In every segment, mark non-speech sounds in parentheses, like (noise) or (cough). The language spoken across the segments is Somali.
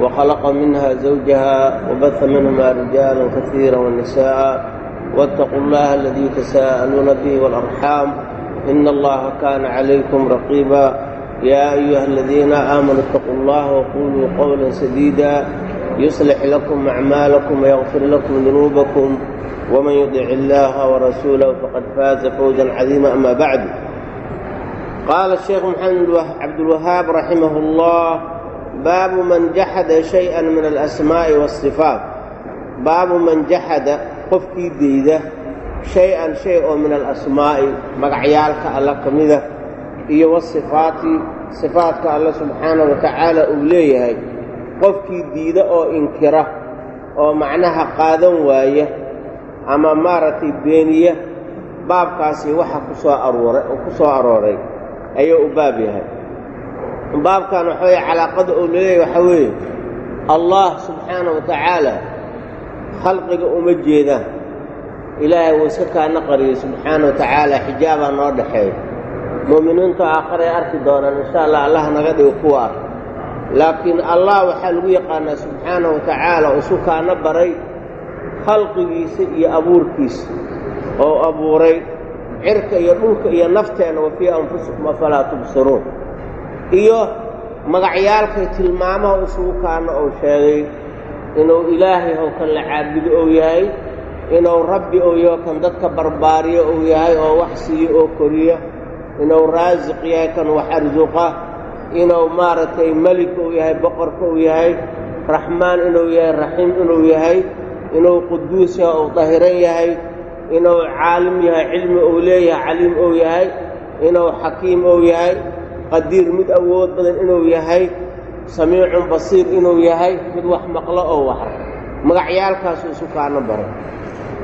وخلق منها زوجها وبث منهما رجالا كثيرا ونساء واتقوا الله الذي تساءلون به والأرحام إن الله كان عليكم رقيبا يا أيها الذين آمنوا اتقوا الله وقولوا قولا سديدا يصلح لكم أعمالكم ويغفر لكم ذنوبكم ومن يطع الله ورسوله فقد فاز فوزا عظيما أما بعد قال الشيخ محمد عبد الوهاب رحمه الله baabu man jaxada shay-an min alasmaa'i waasifaat baabu man jaxada qofkii deyda shay-an shay oo min alasmaa'i magacyaalka alla ka mida iyo wasifaati sifaadka alle subxaana wa tacaala uu leeyahay. Qofkii diida oo inkira oo macnaha qaadan waaya ama maaragtay beeniya baabkaasi waxa ku soo arooray ku soo arooray ayuu u baab yahay baabkan waxa weeye calaaqada uu leeyahay waxaa weeye allah subxaana wa tacaala khalqiga uma jeedaan ilaahay wuu iska kaana qariyey subxaana wa tacaala xijaabaa noo dhaxeeya mu'miniintu aakharay arki doonaan insha allah allah naga dhigo kuwa ah. Laakiin allah waxaa lagu yaqaanaa subxaana wa tacaala isu kaana baray khalqigiisa iyo abuurkiisa oo abuuray cirka iyo dhulka iyo nafteenna wa fii anfusikum afalaa tubsiruun iyo magacyaalkay tilmaamaha isugu kaana ou sheegay inuu ilaahay how kan la caabudo ou yahay inuu rabbi ou yaho kan dadka barbaariyo ou yahay oo wax siiyo oo koriya inuu raasiq yahay kan wax arsuqa inuu maaragtay melik ou yahay boqorka ou yahay raxmaan inuu yahay raxiim inuu yahay inuu quduus yahay ou dahiran yahay inuu caalim yahay cilmi ou leeyahay caliim ou yahay inuu xakiim ou yahay qadiir mid awood badan inuu yahay samiicun basiir inuu yahay mid wax maqlo oo waxra magacyaalkaasu isu kaana baray.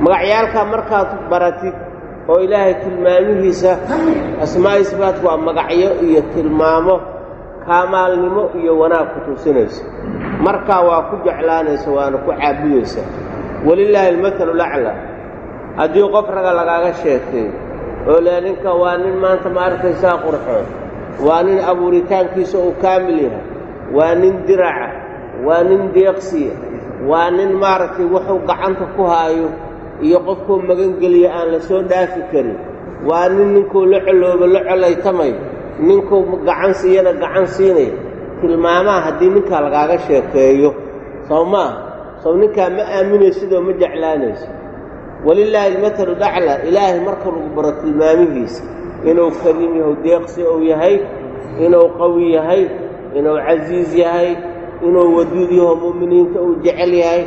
Magacyaalkaa markaad baratid oo ilaahay tilmaamihiisa asmaa'i sifaatku waa magacyo iyo tilmaamo kaamaalnimo iyo wanaag ku tusinaysa. Markaa waa ku jeclaanaysa waana ku caabudaysa walilaahi almatalu laclaa haddii qof raga lagaaga sheekeeyo oo le ninka waa nin maanta ma arkaysaa qurxoon waa nin abuuritaankiisa uu kaamil yahay. Waa nin diraca waa nin deeqsiya. Waa nin maaragtay wuxuu gacanta ku haayo iyo qofkuu magangeliya aan la soo dhaafi karin. Waa nin ninkuu la coloobo la colaytamayo ninkuu gacan siiyana gacan siinaya tilmaamaha haddii ninkaa lagaaga sheekeeyo. Sow maaha sow ninkaa ma aaminaysidoo ma jeclaanayso? Walilaahi almatalu dhacla ilaahay marka lagu baro tilmaamihiisa inuu kariim yahu deeqsi ou yahay inuu qawi yahay inuu casiiz yahay inuu waduud yaho mu'miniinta uu jecel yahay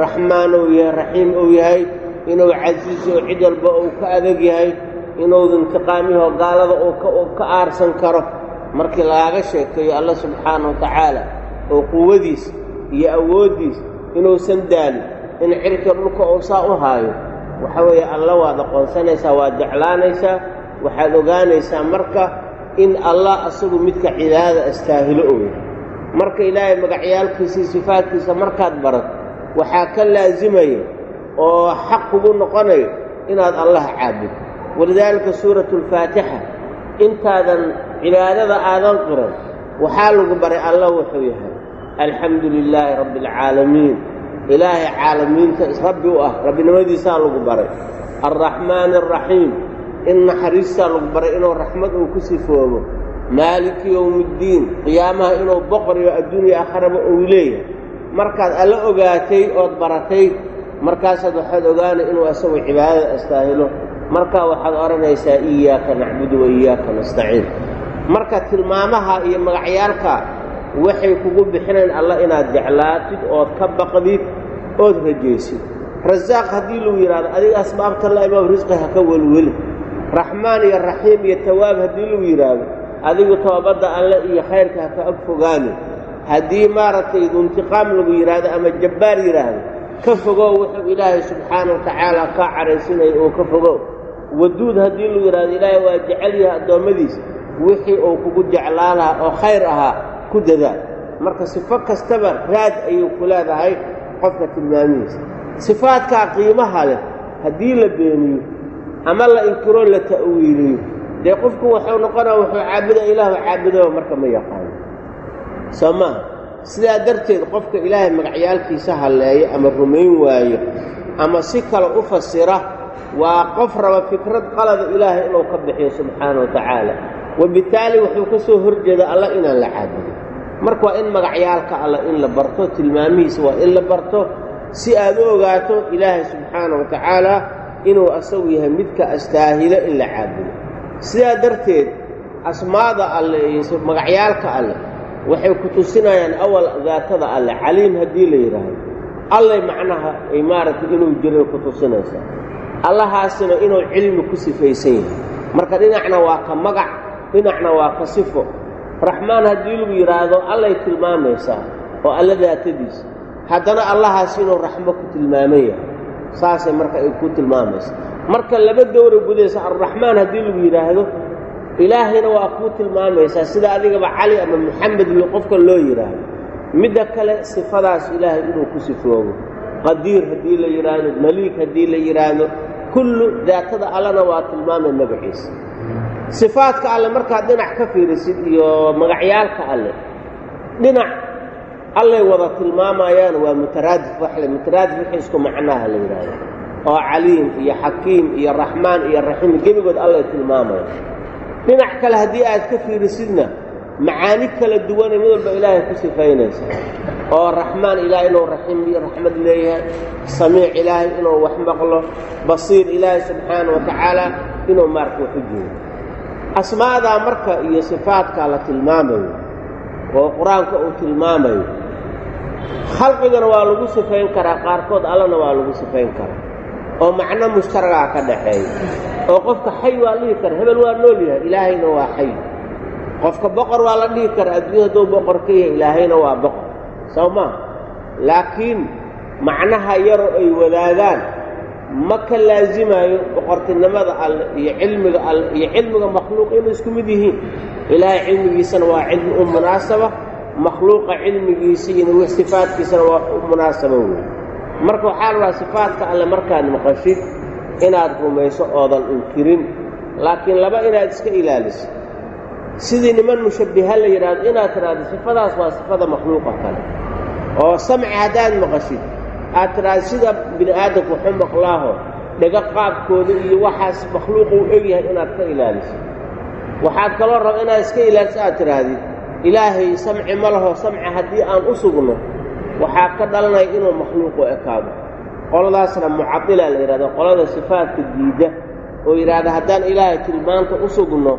raxmaan ou yahay raxiim ou yahay inuu casiis oo cid walba uu ka adag yahay inuu intiqaamyaho gaalada uu ka aarsan karo. Markii lagaaga sheekeeyo alla subxaana wa tacaala oo quwadiis iyo awooddiis inuusan daalin in cirka dhulka uu saa u haayo waxa weeye alla waad aqoonsanaysaa waad jeclaanaysaa waxaad ogaanaysaa marka in allah asagu midka cibaadada astaahilo yahay. Marka ilaahay magacyaalkiisa iyo sifaadkiisa markaad barat waxaa ka laasimaya oo xaq kugu noqonayo inaad allah caabud. Walidaalika suuratu alfaatixa intaadan cibaadada aadan qiran waxaa lagu baray allah wuxuu yahay alxamdu lilaahi rabbi alcaalamiin ilaahay caalamiinta rabbi u ah rabbinimadiisaa lagu baray. Alraxmaani alraxiim in naxariistaa lagu baray inuu raxmad uu ku sifoobo. Maaliki yowmiddiin qiyaamaha inuu boqoriyo adduuniya aakharaba uu leeyahay. Markaad alla ogaatay ood baratay markaasaad waxaad ogaanay inuu asagu cibaadada astaahilo markaa waxaad odhanaysaa iyaaka nacbudu wa iyaaka nastaciin. Marka tilmaamaha iyo magacyaalka waxay kugu bixinayn alla inaad jeclaatid ood ka baqdid ood rajaysid rasaaq haddii lagu yidhahdo adiga asbaabta la imaam risqi ha ka welweli raxmaan iyo raxiim iyo tawaab haddii lagu yidhaahdo adigu toobadda alle iyo khayrka ha ka ag fogaani haddii maaragtay intiqaam lagu yidhaahdo ama jabbaar yidhaahdo ka fogow wuxuu ilaahay subxaana wa tacaala kaa caraysinaya oo ka fogow. Waduud haddii lu yidhahdo ilaahay waa jecel yahay addoommadiisa wixii uu kugu jeclaa lahaa oo khayr ahaa ku dadaal marka sifo kastaba raad ayuu ku leedahay qofka tilmaamihiisa. Sifaadkaa qiimaha leh haddii la beeniyo ama la inkiroo la ta'wiiliyo dee qofku wuxuu noqonaa wuxuu caabuda ilaahu caabudoba marka ma yaqaano. Soo maaha sidaa darteed qofka ilaahay magacyaalkiisa halleeya ama rumayn waayo ama si kale u fasira waa qof raba fikrad qalada ilaahay inuu ka bixiyo subxaana wa tacaala wabitaali wuxuu ka soo horjeeda alla inaan la caabudin marka waa in magacyaalka alla in la barto tilmaamihiisa waa in la barto si aad u ogaato ilaahay subxaana wa tacaala inuu asagu yahay midka astaahilo in la caabudo. Sidaa darteed asmaada alle iyo magacyaalka alleh waxay ku tusinayaan awal daatada alleh caliim haddii la yidhaahdo alleh macnaha ay maaragtay inuu jiray ku tusinaysaa allahaasina inuu cilmi ku sifaysan yahay. Marka dhinacna waa ka magac dhinacna waa ka sifo. Raxmaan haddii lagu yidhaahdo allay tilmaamaysaa oo alla daatadiisa. Haddana allahaas inuu raxmo ku tilmaaman yahay saasay marka ay ku tilmaamaysa. Marka laba dowra gudaysa arraxmaan haddii lagu yidhaahdo ilaahayna waa kuu tilmaamaysaa sida adigaba cali ama maxamed lo qofka loo yidhaahdo midda kale sifadaas ilaahay inuu ku sifoobo. Qadiir haddii la yidhaahdo maliik haddii la yidhaahdo kullu daatada allena waa tilmaamay magaciisa. Sifaadka alle markaad dhinac ka fiirisid iyo magacyaalka alle dhinac allay wada tilmaamayaan waa mutaraadif waxle mutaraadif wixii isku macnaha la yidhaahdo. Oo caliim iyo xakiim iyo raxmaan iyo raxiim gebigood allay tilmaamayaan. Dhinac kale haddii aad ka fiirisidna macaani kala duwane mid walba ilaahay ku sifaynaysa. Oo raxmaan ilaahay inuu raxiim iyo raxmad leeyahay samiic ilaahay inuu wax maqlo basiir ilaahay subxaana wa tacaala inuu maarka waxu jeedo asmaadaa marka iyo sifaadkaa la tilmaamayo oo qur'aanka uu tilmaamayo khalqigana waa lagu sifayn karaa qaarkood allana waa lagu sifayn karaa. Oo macno mushtaragaa ka dhaxeeya oo qofka xay waa dhihi kara hebel waa nool yahay ilaahayna waa xay. Qofka boqor waa la dhihi kara adduunya hadduu boqor ka yahay ilaahayna waa boqor. Soo maa laakiin macnaha yaroo ay wadaagaan ma ka laasimayo boqortinimada alle iyo cilmiga alle iyo cilmiga makhluuq inay isku mid yihiin. Ilaahay cilmigiisana waa cilmi u munaasaba makhluuqa cilmigiisa iyo sifaadkiisana waa u munaasaba wey marka waxaa la dhahaa sifaadka alle markaad maqashid inaad rumayso oodan inkirin laakiin laba inaad iska ilaaliso. Sidii niman mushabbiha la yidhaahdo inaad tidhaahdo sifadaas waa sifada makhluuqa kale. Oo samci haddaad maqashid aad tidhaahdo sida bini aadamku waxu maqlaaho dhega qaabkooda iyo waxaas makhluuqu u egyahay inaad ka ilaaliso. Waxaad kaloo raba inaad iska ilaaliso aad tidhaahdid ilaahay samci ma laho samci haddii aan u sugno waxaa ka dhalanaya inuu makhluuqu ekaado. Qoladaasna mucadila la yidhahdo qolada sifaadka diidda oo yidhaahda haddaan ilaahay tilmaanta u sugno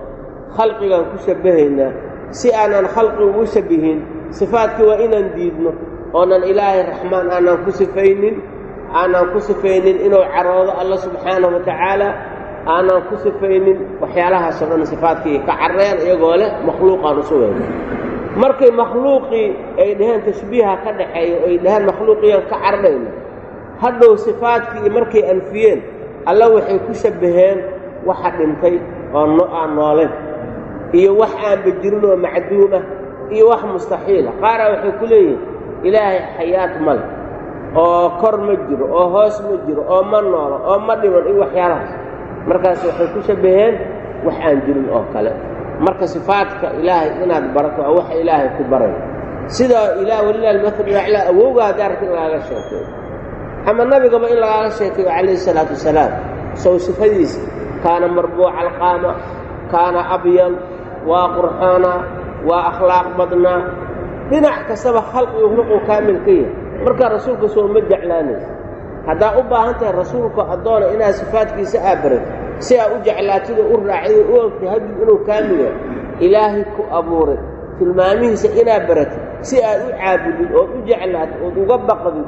khalqigaan ku shabbahaynaa si aanan khalqigu u shabbihin sifaadkii waa inaan diidno oonan ilaahay raxmaan aanan ku sifaynin aanan ku sifaynin inuu caroodo alla subxaanahu wa tacaala aanan ku sifaynin waxyaalahaasoo dhan sifaadkii ka carreen iyagoo leh makhluuqaan u sugayno markay makhluuqii ay dhaheen tashbiiha ka dhaxeeyo ay dhaheen makhluuqiyaan ka carrayno hadhow sifaadkii markay anfiyeen alla waxay ku shabbaheen waxa dhintay oo aan nooleen iyo wax aanba jirin oo macduum ah iyo wax mustaxiila qaaraa waxay ku leeyihiin ilaahay xayaat male oo kor ma jiro oo hoos ma jiro oo ma noolo oo ma dhiman iyo waxyaalahaas markaas waxay ku shabbaheen wax aan jirin oo kale. Marka sifaadka ilaahay inaad barato waa waxa ilaahay ku barayo sida ilaah walilah almaal aclaa awowga haddii aragta in lagaaga sheekeeyo ama nabigaba in lagaaga sheekeeyo calayhi salaatu wasalaam. Sow sifadiisa kaana marbuuca alqaama kaana abyan waa qurxoonaa waa akhlaaq badnaa. Dhinac kastaba khalqigu ruquu kaamil ka yahay. Markaa rasuulka soo ma jeclaanaysa haddaa u baahan tahay rasuulka addoona inaad sifaadkiisa aa baratid si aa u jeclaatida u raacido u ogtay hadib inuu kaamil yahay ilaahay ku abuuray tilmaamihiisa inaad baratid si aad u caabudid ood u jeclaatid ood uga baqdid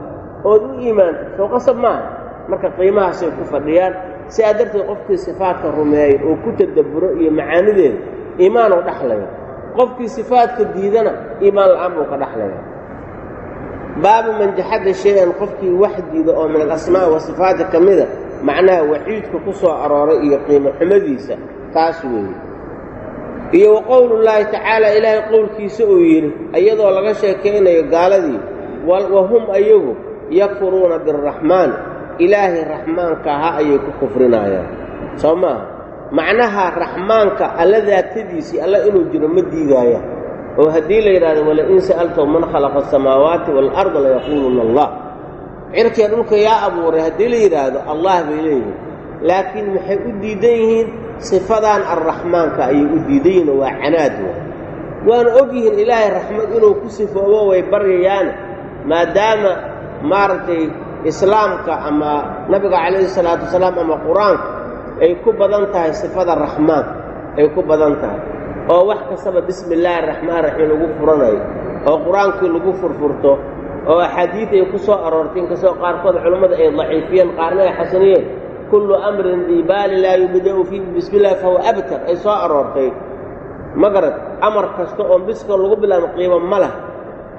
ood u iimaantid. Soo qasab maaha. Marka qiimahaasay ku fadhiyaan sidaa darteed qofkii sifaadka rumeeya oo ku tadabburo iyo macaanideeda iimaanuu dhaxlaya. Qofkii sifaadka diidana iimaan la'aan buu ka dhaxlaya baabu man jaxada shay-an qofkii wax diida oo min alasmaa'i wa sifaati ka mida macnaha waciidka ku soo arooray iyo qiimo xumadiisa taas weeye. Iyo wa qowlullaahi tacaala ilaahay qowlkiisa uu yidhi iyadoo laga sheekaynayo gaaladii wa hum ayagu yakfuruuna biraxmaan ilaahay raxmaanka ahaa ayay ku kufrinayaan soo maaha? Macnaha raxmaanka alla daatadiisii alla inuu jiro ma diidaaya oo haddii la yidhahdo walain sa'altahum man khalaqa asamaawaati waalarda layaquuluna allah. Cirkiya dhulka yaa abuuray haddii la yidhaahdo allah bay leeyihiin. Laakiin maxay u diidan yihiin sifadan arraxmaanka ayay u diidan yihiin oo waa canaad wa waana og yihiin ilaahay raxmad inuu ku sifoobo way baryayaane maadaama maaragtay islaamka ama nabiga calayhi salaatu wasalaam ama qur'aanka ay ku badan tahay sifada raxmaan ay ku badan tahay oo wax kastaba bismi illaahi araxmaan raxiim lagu furanayo oo qur'aankii lagu furfurto oo axaadiid ay ku soo aroortay inkastoo qaarkood culammada ay daciifiyeen qaarna ay xasaniyeen. Kullu amrin diibaali laa yubda'u fiihi bismi illahi fahuwa abtar ay soo aroortay. Ma garad amar kasta oo biska lagu bilaabo qiimo ma lah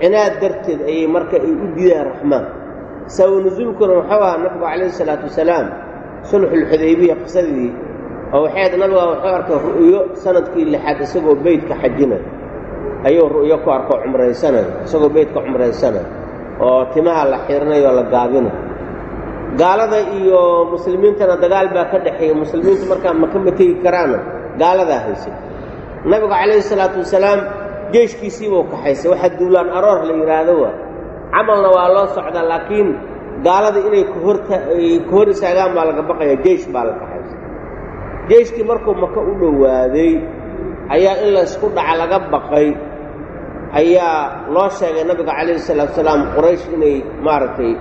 cinaad darteed ayay marka ay u diidaan raxmaan. Sawa nusuulkuna wuxuu ahaa nabigu calayhi salaatu wasalaam sulxulxudaybiya qisadii oo waxay ahayd nabiga wuxuu arkay ru'yo sannadkii lixaad isagoo beydka xajinay. Ayuu ru'yo ku arko cumraysanay isagoo beydka cumraysanay oo timaha la xirinayo la gaabinayo gaalada iyo muslimiintana dagaal baa ka dhexeeya muslimiintu markaa maka ma tegi karaana gaaladaa haysay. Nabigu calayhi salaatu wasalaam jeeshkiisiibuu kaxaysay. Waxaa duulaan aroor la yidhaahdo waa camalna waa loo socdaa laakiin gaalada inay ay ka hor istaagaan baa laga baqaya jeish baa la kaxaysay jeiskii markuu maka u dhowaaday ayaa in la isku dhaca laga baqay. Ayaa loo sheegay nabiga calayhi salaatu wasalaam quraysh inay maaragtay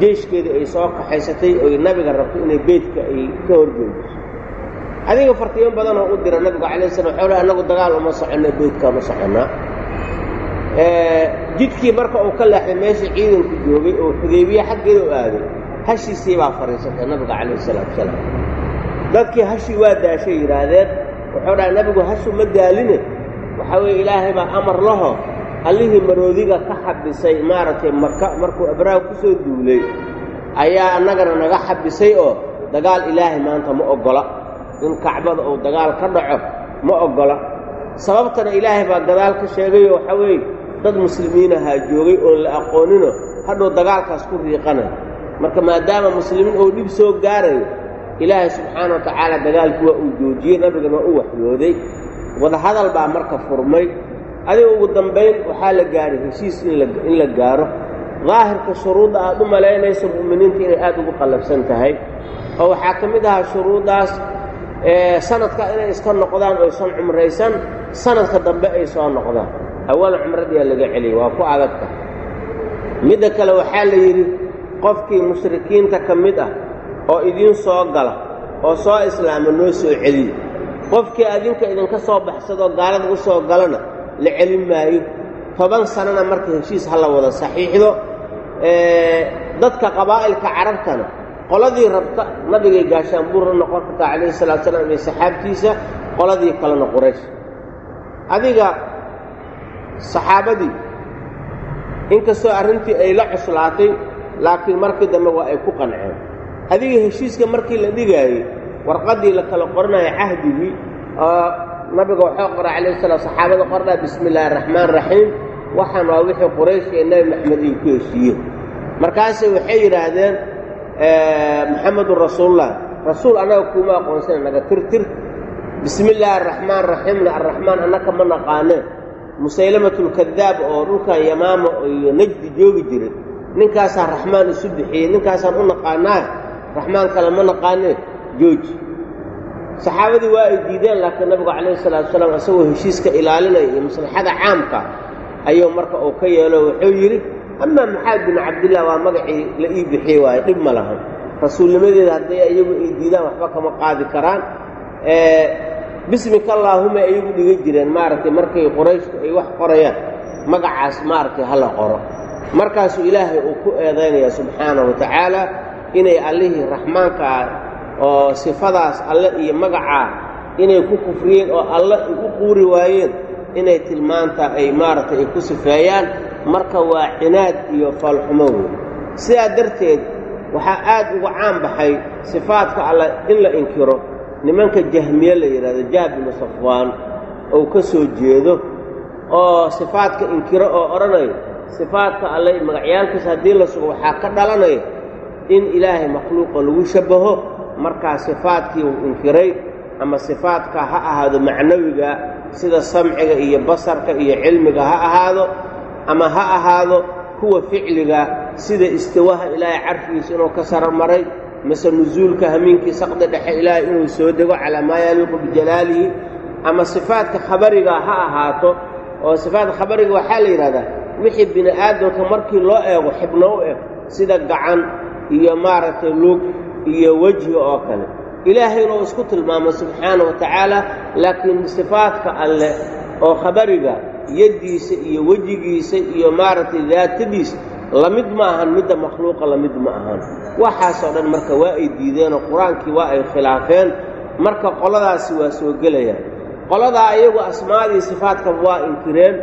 jeeshkeedii ay soo kaxaysatay oy nabiga rabto inay beydka ay ka horgeydiso adiga fartiimo badanoo u dira nabigu calayh salam leh annagu dagaal uma soconno beydka ma soconnaa jidkii marka uu ka leexday meeshii ciidanku joogay oo xudaybiye xaggeeda u aaday hashiisii baa fadhiisatay nabiga calayhi salaatu wasalaam dadkii hashii waa daashay yidhaahdeen wuxuu dhahay nabigu hashu ma daaline waxaa weeye ilaahay baa amar laho. Allihii maroodiga ka xabisay maaragtay maka markuu abraah ku soo duulay ayaa annagana naga xabisay oo dagaal ilaahay maanta ma oggola in kacbada uu dagaal ka dhaco ma oggola sababtana ilaahay baa gadaal ka sheegayoo waxaa weeye dad muslimiinahaa joogay oon la aqoonino hadhow dagaalkaas ku riiqanayo marka maadaama muslimiin oo dhib soo gaarayo ilaahay subxaana wa tacaala dagaalkii waa uu joojiyey nabigana u waxyooday. Wadahadal baa marka furmay. Adiga ugu dambayn waxaa la gaaray heshiis in la gaaro. Daahirka shuruudda aad u malaynayso mu'miniinta inay aad ugu qallabsan tahay. Oo waxaa ka mid ahaa shuruuddaas sanadka inay iska noqdaan oysan cumraysan sanadka dambe ay soo noqdaan. Awal cumradiyaa laga celiyay waa ku adagta midda kale waxaa la yidhi qofkii mushrikiinta ka mid ah oo idiin soo gala oo soo islaama noo soo celiyo qofkii adinka idinka soo baxsadoo gaalada u soo galana la celin maayo. Toban sanana marka heshiis ha la wada saxiixdo. Dadka qabaa'ilka carabtana qoladii rabta nabigay gaashaanbuurra noqon kartaa calayhi salatu salaam iyo saxaabtiisa qoladii kalena quraysh. Adiga saxaabadii inkastoo arrintii ay la cuslaatay laakiin markii dambe waa ay ku qanceen adiga heshiiska markii la dhigaayey warqaddii la kala qoranayo cahdigii oo nabiga waxuu qora calayhi salaam saxaabada qornaa bismi illaahi araxmaan raxiim waxaan waa wixii quraysh ee nebi maxamed ay ku heshiiyeen. Markaase waxay yidhaahdeen maxamedun rasuulullah rasuul annaga kuuma aqoonsana naga tirtir bismi illaahi araxmaan raxiimna arraxmaan annaka ma naqaaneen musaylamatulkadaab oo dhulkan yamaama iyo najdi joogi jiray. Ninkaasaa raxmaan isu bixiyey ninkaasaan u naqaanaa raxmaan kale ma naqaanee? Jooji saxaabadii waa ay diideen laakiin nabigu calayhi salatu wasalaam isagoo heshiiska ilaalinaya iyo maslaxada caamka ayuu marka uu ka yeelo. Wuxuu yidhi amaa maxamed bin cabdillah waa magacii la ii bixiyey waayo dhib ma lahan rasuulnimadeeda hadday iyagu ay diidaan waxba kama qaadi karaan. Bismika allaahuma iyagu dhigan jireen maaragtay markay qurayshku ay wax qorayaan magacaas maaragtay ha la qoro. Markaasuu ilaahay uu ku eedaynaya subxaana wa tacaala inay allihii raxmaanka ah oo sifadaas alle iyo magacaa inay ku kufriyeen oo alle u quuri waayeen inay tilmaanta ay maaragtay ay ku sifeeyaan marka waa cinaad iyo faalxumo wey sidaa darteed waxaa aad uga caan baxay sifaadka alla in la inkiro nimanka jahmiye la yidhahdo jaah binu safwaan ou ka soo jeedo oo sifaadka inkiro oo odhanayo sifaadka alle magacyaalkiisa haddii la sugo waxaa ka dhalanaya in ilaahay makhluuqa lagu shabbaho markaa sifaadkii uu inkiray ama sifaadka ha ahaado macnawiga sida samciga iyo basarka iyo cilmiga ha ahaado ama ha ahaado kuwa ficliga sida istiwaha ilaahay carfigiisa inuu ka saramaray mase nusuulka hamiinkii saqda dhexe ilaahay inuu soo dego calaa maa yaliiqu bijalaalihi ama sifaadka khabariga ha ahaato oo sifaadka khabariga waxaa la yidhahdaa wixii bini aadamka markii loo eego xibno u eg sida gacan iyo maaragtay lug iyo wejhi oo kale. Ilaahayna uu isku tilmaamo subxaana wa tacaala laakiin sifaadka alleh oo khabariga yaddiisa iyo wejigiisa iyo maaragtay daatadiisa la mid ma ahan midda makhluuqa la mid ma ahan. Waxaasoo dhan marka waa ay diideenoo qur'aankii waa ay khilaafeen. Marka qoladaasi waa soo gelayaan qoladaa iyagu asmaadii sifaadkaba waa inkireen.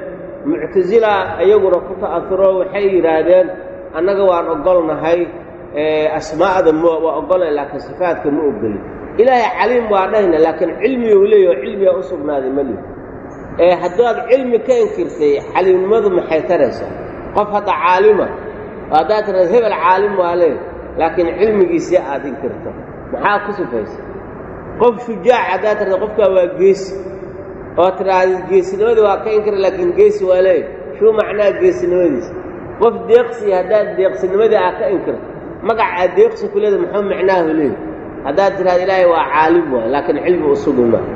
Muctasila iyaguna ku ta'afuro waxay yidhaahdeen annaga waan ogolnahay asmaa'da waa ogolnay laakiin sifaadka ma ogolin ilaahay caliim waa dhahayna laakiin cilmiga u leeyaho cilmigaa u sugnaaday mali ee haddaad cilmi ka inkirtay caliimnimadu maxay taraysaa? Qof hadda caalima oo haddaad tiraad hebel caalim waa lee laakiin cilmigiisii aad inkirto. Maxaa ku sifaysa? Qof shujaac haddaad tirada qofkaa waa geesi. Oo tidhaahda geesinimadii waa ka inkira laakiin geesi waa leey shuu macnaha geesinimadiisa? Qof deeqsi haddaad deeqsinimadii aad ka inkirto magacaa deeqsi ku leeda muxuu macnaahu leey. Haddaad tidhahda ilaahay waa caalim waay laakiin cilmi u maayo.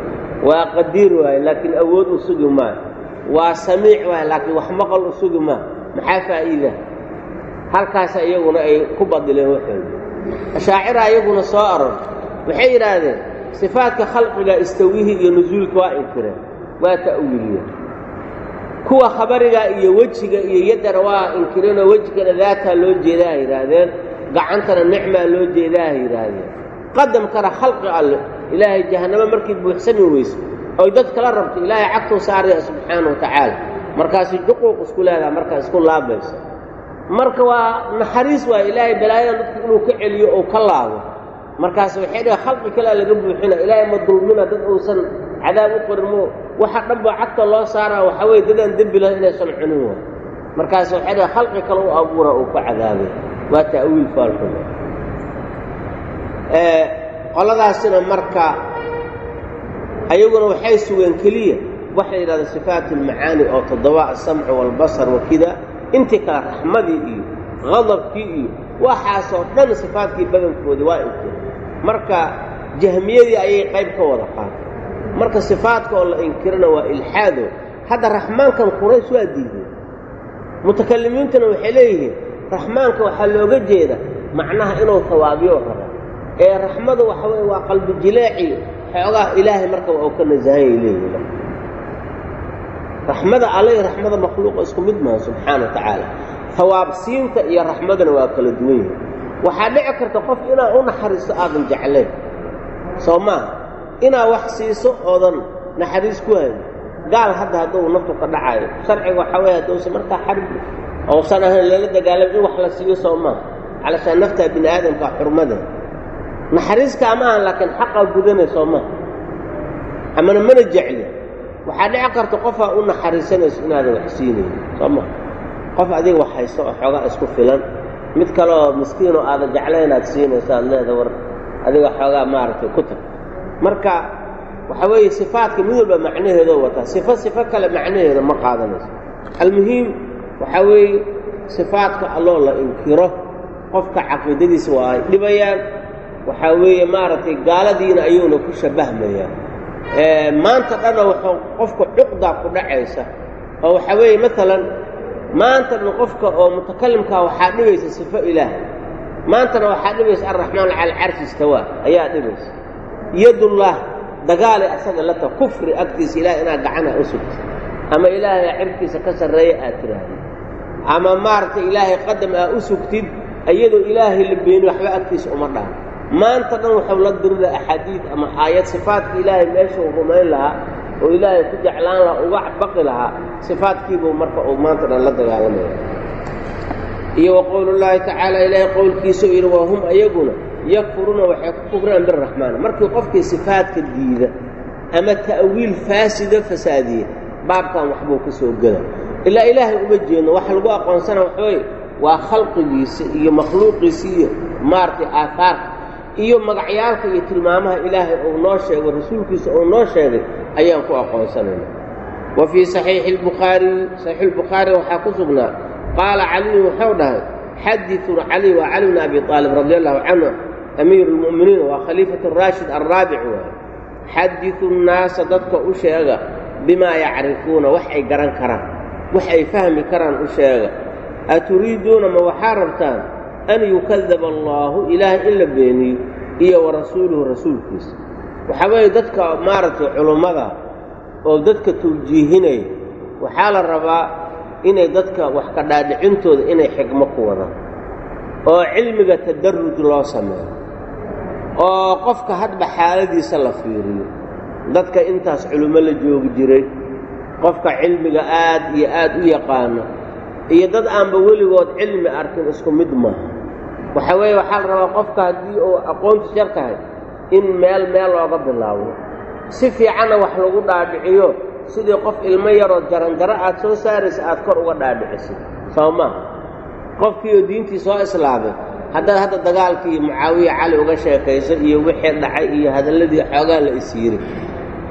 Waa qadiir waaye laakiin awood u sugi maayo. Waa samiic waaye laakiin wax maqal u maayo. Maxaa faa'iida? Halkaasa iyaguna ay ku badileen waxooda ashaacira iyaguna soo aror waxay yidhaahdeen sifaadka khalqiga istawihii iyo nusuulka waa inkireen waa ta'wiiliyeen kuwa khabariga iyo wejiga iyo yaddana waa inkireenoo wejigana daataa loo jeedaa yidhaahdeen gacantana nicmaa loo jeedaa yidhaahdeen. Qadamkana khalqi alle ilaahay jahannamo markii buuxsami weyso oy dad kala rabto ilaahay cagtuu saaraya subxaana wa tacaala. Markaasi juquuq isku leedaha markaa isku laabaysa marka waa naxariis waay ilaahay balaayadan dadka inuu ka celiyo oo ka laabo. Markaas waxay dhaha khalqi kalea laga buuxina ilaahay ma dulmina dad uusan cadaab u qorin mo. Waxa dhan cagta loo saaraa waxaa weye dadaan dembi lahayn inaysan cunin waay markaas waxay dhaha khalqi kale u abuura uu ka cadaabay waa ta'wiil faalxuma qoladaasina marka ayaguna waxay sugeen keliya waxa la yidhahda sifaat ulmacaani oo toddoba asamcu waalbasar wakida intii kale raxmadii iyo qadabkii iyo waxaasoo dhan sifaadkii badankoodii waa inkir marka jahmiyadii ayay qayb ka wada qaatay. Marka sifaadka oo la inkirana waa ilxaado hadda raxmaankan quraysh waa diideen. Mutakalimiintuna waxay leeyihiin raxmaanka waxaa looga jeeda macnaha inuu hawaabiyo raba. Ee raxmadu waxa weye waa qalbi jileeci xoogaa ilaahay marka uu ka nasahanyay leeyihiin raxmada alle iyo raxmada makhluuqa isku mid maha subxaana wa tacaala. Hawaabsiinta iyo raxmadana waa kala duwan yihiin waxaa dhici karta qof inaa u naxariisto aadan jeclayn. Soo maaha inaa wax siiso oodan naxariis ku hayn. Gaal hadda hadduu naftu ka dhacayo sharciga waxaa weye haddousan markaa xarbi ousan ahayn lala dagaalamo in wax la siiyo soo maaha calashaan naftaa bini aadamka xurmada. Naxariiskaa ma ahan laakiin xaqaa gudanay soo maha amana mana jecli. Waxaa dhici karta qofaa u naxariisanayso inaadan wax siinayn soo maha qof adiga wax haysto oo xoogaa isku filan. Mid kaleoo miskiinoo aadan jeclaynaad siinayso aad leeda war adiga xoogaa maaragtay ku tag. Marka waxa weeye sifaadka mid walba macnaheedoo wataa sifo sifo kale macnaheeda ma qaadanayso. Almuhiim waxaa weeye sifaadka alloo la inkiro qofka caqiidadiisa waa ay dhibayaan. Waxaa weeye maaragtay gaaladiina ayuuna ku shabbahmayaan maanta dhanna wuxuu qofka cuqdaa ku dhacaysa. Oo waxaa weeye maalan maanta dhan qofka oo mutakalimkaa waxaa dhibaysa sifo ilaah. Maantana waxaa dhibaysa alraxmaan cala istawaa ayaa dhibaysa yadullah dagaali asaga lata kufri agtiisa ilaah inaad gacana u ama ilaahay cirkiisa ka sarreeya aad tidhaahdi ama maaragtay ilaahay qadam aad u sugtid iyadoo ilaahay la beeni waxba agtiisa uma dhahan maanta dhan waxuu la dirira axaadiid ama aayad sifaadka ilaahay meesha uu rumayn lahaa oo ilaahay ku jeclaan lahaa uga baqi lahaa sifaadkiibuu marka uu maanta dhan la dagaalamaya. Iyo wa qowlullaahi tacaala ilaahay qowlkiisa u yidhi waa hum ayaguna yakfuruuna waxay ku kufraan biraxmaan markii qofkii sifaadka diida ama ta'wiil faasida fasaadiya baabkan waxbuu ka soo gela ilaa ilaahay uma jeedno waxa lagu aqoonsana waxaweye waa khalqigiisa iyo makhluuqiisa iyo maaragtay aahaarka iyo magacyaalka iyo tilmaamaha ilaahay uu noo sheego rasuulkiisa uu noo sheegay ayaan ku aqoonsanayna wa fii saxiixi lbukhaari saxiixulbukhaari waxaa ku sugnaa qaala caliyun wuxuu dhahay xadiثuu cali waa cali bn abi aalib radi allahu canhu amiiru اlmu'miniin waa khaliifatu raashid alraabic waay xadiثu nnaasa dadka u sheega bimaa yacrifuuna wax ay garan karaan wax ay fahmi karaan u sheega aturiiduuna ma waxaa rabtaan an yukadaba allaahu ilaahay in la beeniyo iyo wa rasuuluhu rasuulkiisa? Waxaa weeye dadka maaragtay culummada oo dadka tawjiihinaya waxaa la rabaa inay dadka wax ka dhaadhicintooda inay xigmo ku wadaan oo cilmiga tadarruj loo sameeyo oo qofka hadba xaaladiisa la fiiriyo. Dadka intaas culummo la joogi jiray qofka cilmiga aad iyo aad u yaqaano iyo dad aanba weligood cilmi arkin isku mid maaha. Waxa weeye waxaa la rabaa qofka haddii uu aqoontiis yar tahay in meel meel looga bilaabo. Si fiicanna wax lagu dhaadhiciyo sidii qof ilmo yaroo jaranjaro aad soo saaraysa aad kor uga dhaadhicisid. Soo maa qofkiioo diintii soo islaamay haddaad hadda dagaalkii mucaawiya cali uga sheekayso iyo wixii dhacay iyo hadalladii xoogaa la isiiray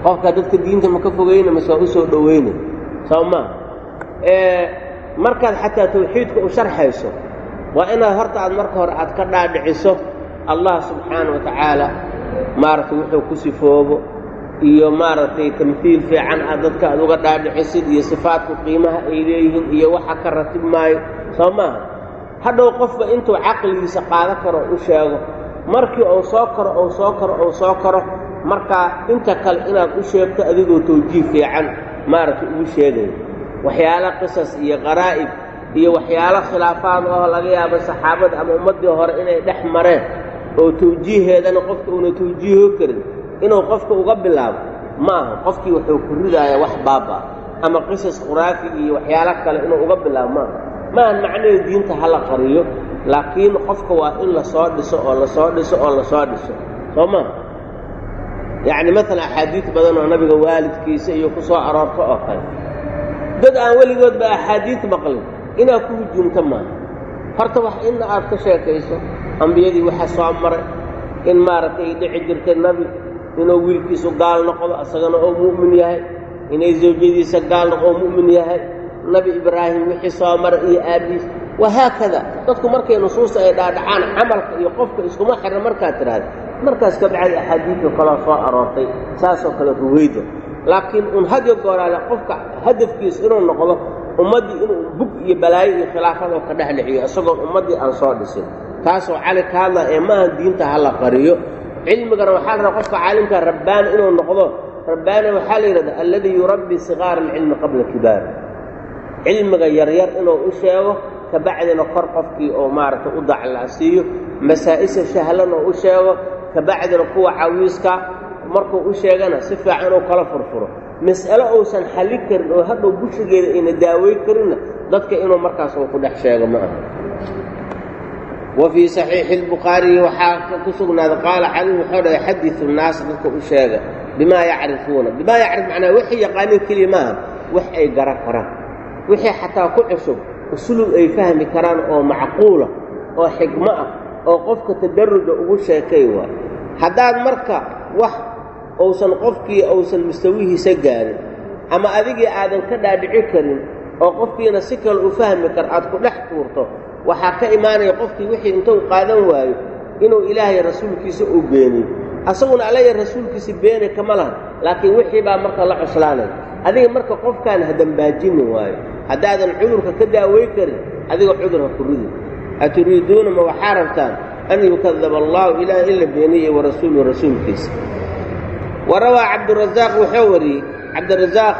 qofka dadka diinta ma ka fogayna mase waa u soo dhowayna soo maa markaad xataa tawxiidka u sharxayso waa inaad horta aad marka hore aad ka dhaadhiciso allah subxaana wa tacaala maaragtay wuxuu ku sifoobo iyo maaragtay tamhiil fiican aad dadka aad uga dhaadhicisid iyo sifaadku qiimaha ay leeyihiin iyo waxa ka ratib maayo. Soo maaha hadhow qofba intuu caqligiisa qaado karo u sheego markii uu soo karo ou soo karo ou soo karo markaa inta kale inaad u sheegto adigoo tawjiih fiican maaragtay ugu sheegayo waxyaalo qisas iyo qaraa'ib iyo waxyaalo khilaafaad oo laga yaabo saxaabada ama ummaddii hore inay dhex mareen oo tawjiiheedana qofka uuna tawjiiho karin inuu qofka uga bilaabo ma aha. Qofkii wuxuu ku ridayaa wax baaba ama qisas khuraafi iyo waxyaalo kale inuu uga bilaabo maaha maahan macnaheedu diinta ha la qariyo laakiin qofka waa in la soo dhiso oo la soo dhiso oo la soo dhiso. Soo maha yacni maalan axaadiid badan oo nabiga waalidkiisa iyo ku soo aroorto oo kale. Dad aan weligoodba axaadiid maqlin. Inaad ku hujuumto maaha horta wax in aad ka sheekayso ambiyadii waxa soo maray in maaragtay dhici jirtay nebi inuu wiilkiisu gaal noqdo asagana oo mu'min yahay. Inay zawjadiisa gaal noqdo oo mu'min yahay. Nebi ibraahim wixii soo maray iyo aabbiis wahaakada dadku markay nusuusta ay dhaadhacaan camalka iyo qofka iskuma xirna markaad tidhaahda markaas ka bacdi axaadiidka kaloo soo aroortay saasoo kale ruwayda laakiin un hadyo gooraale qofka hadafkiisa inuu noqdo ummaddii inuu bug iyo balaayo iyo khilaafadoo ka dhexdhiciyo isagoon ummaddii aan soo dhisin. Taasoo cali ka hadla ee maaha diinta ha la qariyo cilmigana waxaa la rabaa qofka caalimka rabbaani inuu noqdo rabbaani waxaa la yidhahda alladii yurabbi sigaara alcilmi qabla kibaar cilmiga yaryar inuu u sheego kabacdina kor qofkii oo maaragtay u daclacsiiyo masaa'isha sahlan oo u sheego kabacdina kuwa cawiiska markuu u sheegana si fiican inuu kala furfuro. Mas'alo uusan xallin karin oo hadhow bushigeeda ayna daawey karinna dadka inuu markaas uu ku dhex sheego ma aha. Wa fii saxiixi albukhaariyi waxaa ku sugnaaday qaala cali wuxuu dhahay xadiu nnaasa dadka u sheega bimaa yacrifuuna. Bimaa yacrif macnaa waxay yaqaaniin keliya maaha wax ay garan karaan wixii xataa ku cusub uslub ay fahmi karaan oo macquula oo xigmo ah oo qofka tadaruja ugu sheekay waay haddaad marka wax uusan qofkii uusan mustawihiisa gaarin ama adigii aadan ka dhaadhici karin oo qofkiina si kale u fahmi kar aad ku dhex tuurto waxaa ka imaanaya qofkii wixii intuu qaadan waayo inuu ilaahay rasuulkiisa uu beeniyo asaguna allaya rasuulkiisa beeni kama lahan laakiin wixii baa marka la cuslaanaya adiga marka qofkaan hadambaajini waayo haddaadan cudurka ka daawey karin adiga cudurka ku ridi. Aturiiduuna ma waxaa rabtaan an yukadaba allahu ilaah in la beeniye wa rasuulkiisa. Wa rawaa cabdurazaaq wuxuu wariyey cabdirazaaq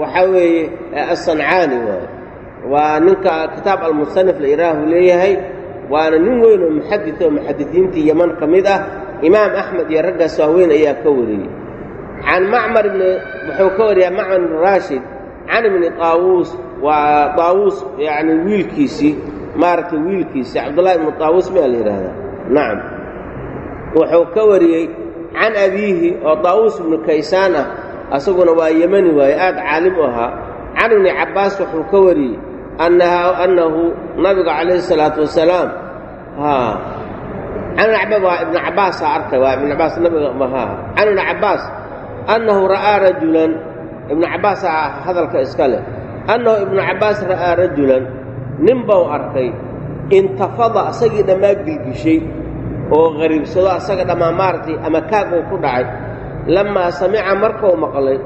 waxaa weeye asancaani waaye waa ninka kitaab almusanif la iraahu leeyahay waana nin weyn oo muxadid oo muxadisiintii yaman ka mid ah. Imaam axmed iyo raggaas waaweyn ayaa ka wariyey can macmar ibni wuxuu ka wariyaa macmar ibni raashid can ibni taawuus waa taawuus yacni wiilkiisii maaragtay wiilkiisii cabdullahi ibnu taawuus miyaa la yidhaahdaa nacam wuxuu ka wariyey can abiihi oo taawuus ibnu kaysaan ah asaguna waa yemani waaye aad caalim u ahaa can ibni cabbaas wuxuu ka wariyey annahu nabiga calayhi salaatu wasalaam haa can waa ibnu cabbaasaa arkay waa ibnu cabbaas nabiga mahaa can ibni cabbaas annahu ra'aa rajulan ibnu cabbaasaa hadalka iska leh annahu ibnu cabbaas ra'aa rajulan nin bau arkay intafada asagii dhammaa gilgishay oo qariibsado asaga dhammaa maaragtay ama kaag uu ku dhacay lammaa samica markuu maqlay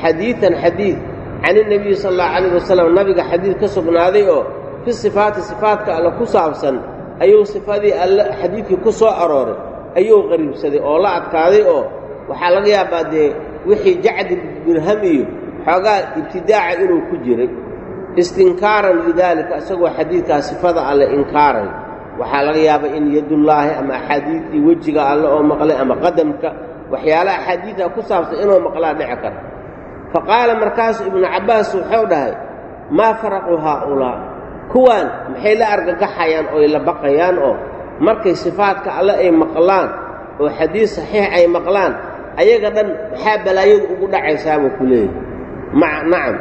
xadiidan xadiid can inabiyi sala allahu calayh wasalam nabiga xadiid ka sugnaaday oo fi sifaati sifaatka alle ku saabsan ayuu sifadii alle xadiidkii ku soo arooray ayuu qariibsaday oo la adkaaday oo waxaa laga yaabaa dee wixii jacdi dirham iyo xoogaa ibtidaaca inuu ku jiray istinkaaran lidaalika isagoo xadiidkaa sifada alle inkaaray. Waxaa laga yaabaa in yadullaahi ama axaadiidtii wejiga alle oo maqlay ama qadamka waxyaala axaadiidta ku saabsan inuu maqlaa dhici kara. Fa qaala markaasu ibnu cabbaas wuxuu dhahay maa faraqu haaulaa? Kuwaan maxay la argagaxayaan ooy la baqayaan oo markay sifaadka alle ay maqlaan oo xadiid saxiix ay maqlaan ayaga dhan maxaa balaayadu ugu dhacaysaabuu ku leeyahy nacam.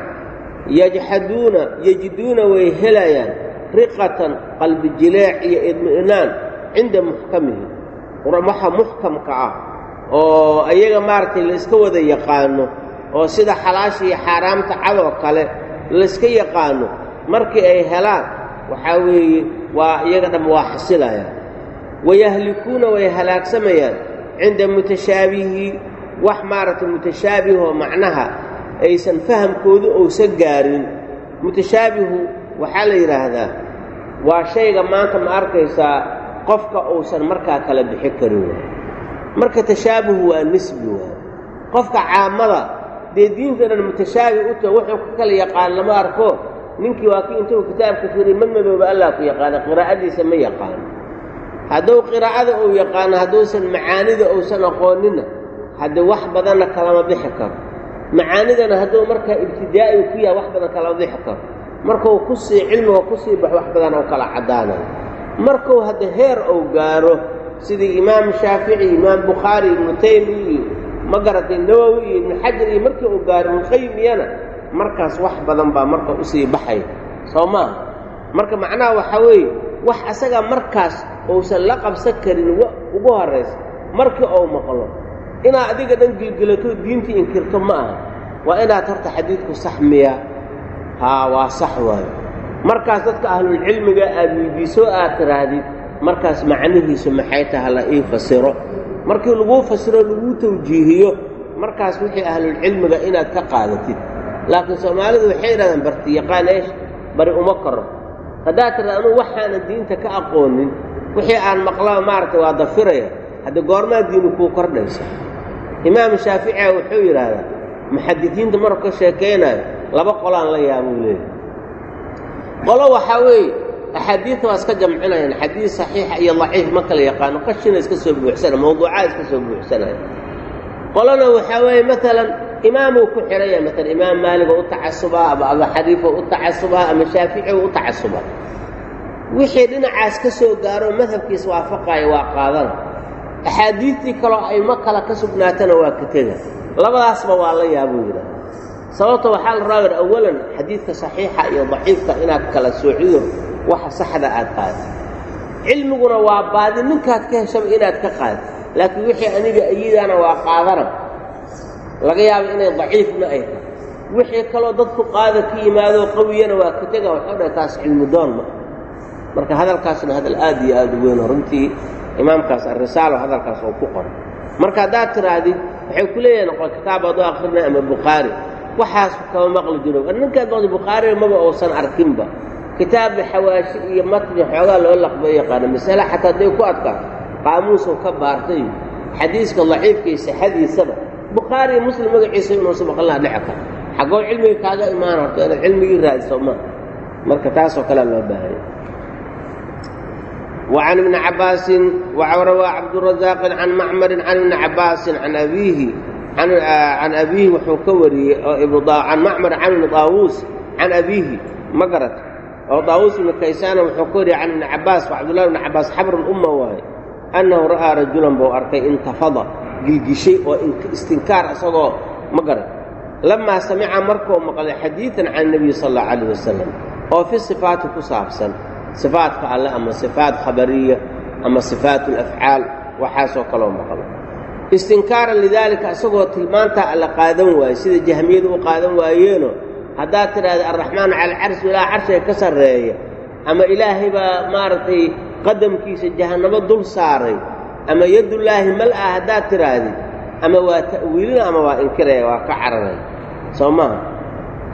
Yajxaduuna yejiduuna way helayaan riqatan qalbi jileec iyo idmi'naan cinda muxkamihi. Waxa muxkamka ah oo ayaga maaragtay layska wada yaqaano oo sida xalaasha iyo xaaraamta cadoo kale layska yaqaano markii ay helaan waxaa weeye waa iyaga dham waa xasilayaan wayahlikuuna way halaagsamayaan cinda mutashaabihi wax maaragtay mutashaabihoo macnaha aysan fahamkoodu ousan gaarin mutashaabihu waxaa la yidhaahdaa waa shayga maanta ma arkaysaa qofka uusan markaa kala bixi karin marka tashaabuhu waa nisbi waay qofka caamada dee diinta dhan mutashaabih u wuxuu ka kala yaqaan lama arko ninkii waa kii intuu kitaabka firay ma madooba allah ku yaqaana qiraa'adiisa ma yaqaano hadduu qiraa'ada uu yaqaano hadduusan macaanida uusan aqoonina haddee wax badanna kalama bixi karo. Macaanidana hadduu markaa ibtidaa'i ku yahay wax badan kalama bixi karo. Markuu ku sii cilmiga ku sii baxo wax badan oo kala caddaanayo. Markuu hadda heer uu gaaro sidii imaam shaafici imaam bukhaari ibnu taymi iyo ma garatay nawowi iyo ibnu xajar iyo markii uu gaaro ibnuqayimiyana markaas wax badan baa marka u sii baxay. Soo maaha marka macnaha waxaa weeye wax asaga markaas uusan la qabsan karin ugu horraysa markii uu maqlo inaad adiga dhan gilgilato diintii inkirto ma aha. Waa inaad horta xadiidku sax miya. Haa waa sax waayo. Markaas dadka ahlulcilmiga aad weydiiso aad tidhaahdid markaas macnihiisu maxay taha la ii fasiro. Markii laguu fasiro laguu tawjiihiyo markaas wixii ahlulcilmiga inaad ka qaadatid. Laakiin soomaalidu waxay yidhahdaan barti yaqaan eesh bari uma koro. Haddaad tidhahda anugu waxaanan diinta ka aqoonin wixii aan maqlaa maaragtay waa dafiraya. Hadda goormaa diinu kuu kordhaysa imaam shaaficiga wuxuu yidhaahdaa muxadisiinta marku ka sheekaynayo laba qolaan la yaabuu leeyahy qolo waxaa weeye axaadiidta waa iska jamcinayaan xadiid saxiixa iyo daciif ma kala yaqaano. Qashina iska soo buuxsanaya mawduucaa iska soo buuxsanaya qolona waxaa weeye maalan imaamuu ku xihaya maalan imaam maalig oo u tacasubaa ama abu xaniifa u tacasubaa ama shaafici u tacasubaa wixii dhinacaas ka soo gaaro madhabkiis waafaqaaya waa qaadana axaadiidtii kaloo aymo kale ka sugnaatana waa ka tega. Labadaasba waa la yaabuu yidhaah sababta waxaa la raabir awalan xadiidka saxiixa iyo daciifka inaad kala soocido waxa saxda aad qaadi. Cilmiguna waa baadi ninkaad ka heshaba inaad ka qaadi. Laakiin wixii aniga ayidana waa qaadana. Laga yaaba inay daciifna ay tahay. Wixii kaloo dadku qaada ka yimaadoo qawiyana waa ka tega waxuu dhahay taas cilmi doon ma marka hadalkaasna hadal aad iyo aad u weyn oo runtii imaamkaas arisaalo hadalkaas oo ku qoray. Marka haddaad tidhaahdid waxay ku leeyahin qo kitaab adoo akrinay ama bukhaari waxaas kama maqli jiro ninkaad maqli bukhaariga maba uusan arkinba. Kitaabba xawaashi iyo matni xoogaa loo laqba yaqaano masale xataa hadday ku adkaato qaamuusoo ka baartay. Xadiiska daciifka iyo sixadiisaba bukhaari iyo muslim magaciisa inuusan maqlnaa dhici karo xaggoo cilmigii kaaga imaan horto inaad cilmigii raadiso ma. Marka taasoo kalea loo baahanya وعن ابن عباس وروى عبد الرزاق عن معمر عن ابن عباس عن أبيه can abiihi wuxuu ka wariyey oo can macmar can ibni daawuus can abiihi ma garat oo daawuus ibnu kaysaana wuxuu ka wariyey can ibni cabbaas wa cabdullahi ibni cabbaas xabrulumma waaye annahu ra'aa rajulan buu arkay intafada gilgishay oo istinkaar isagoo ma garat lamaa samica markuu maqlay xadiidan can nebiyi sal allahu calayh wasalam oo fi sifaati ku saabsan sifaatka alle ama sifaat khabariya ama sifaat alafcaal waxaasoo kaloo maqlo. Istinkaaran lidaalika isagoo tilmaantaa alla qaadan waaye sida jahmiyadu u qaadan waayeeno haddaad tidhaahda alraxmaanu cala alcarshi ilaa carshiga ka sarreeya. Ama ilaahay baa maaragtay qadamkiisa jahannamo dul saaray. Ama yadullaahi mal-ah haddaad tidhaahdid ama waa ta'wiilina ama waa inkiraya waa ka cararay soo maaha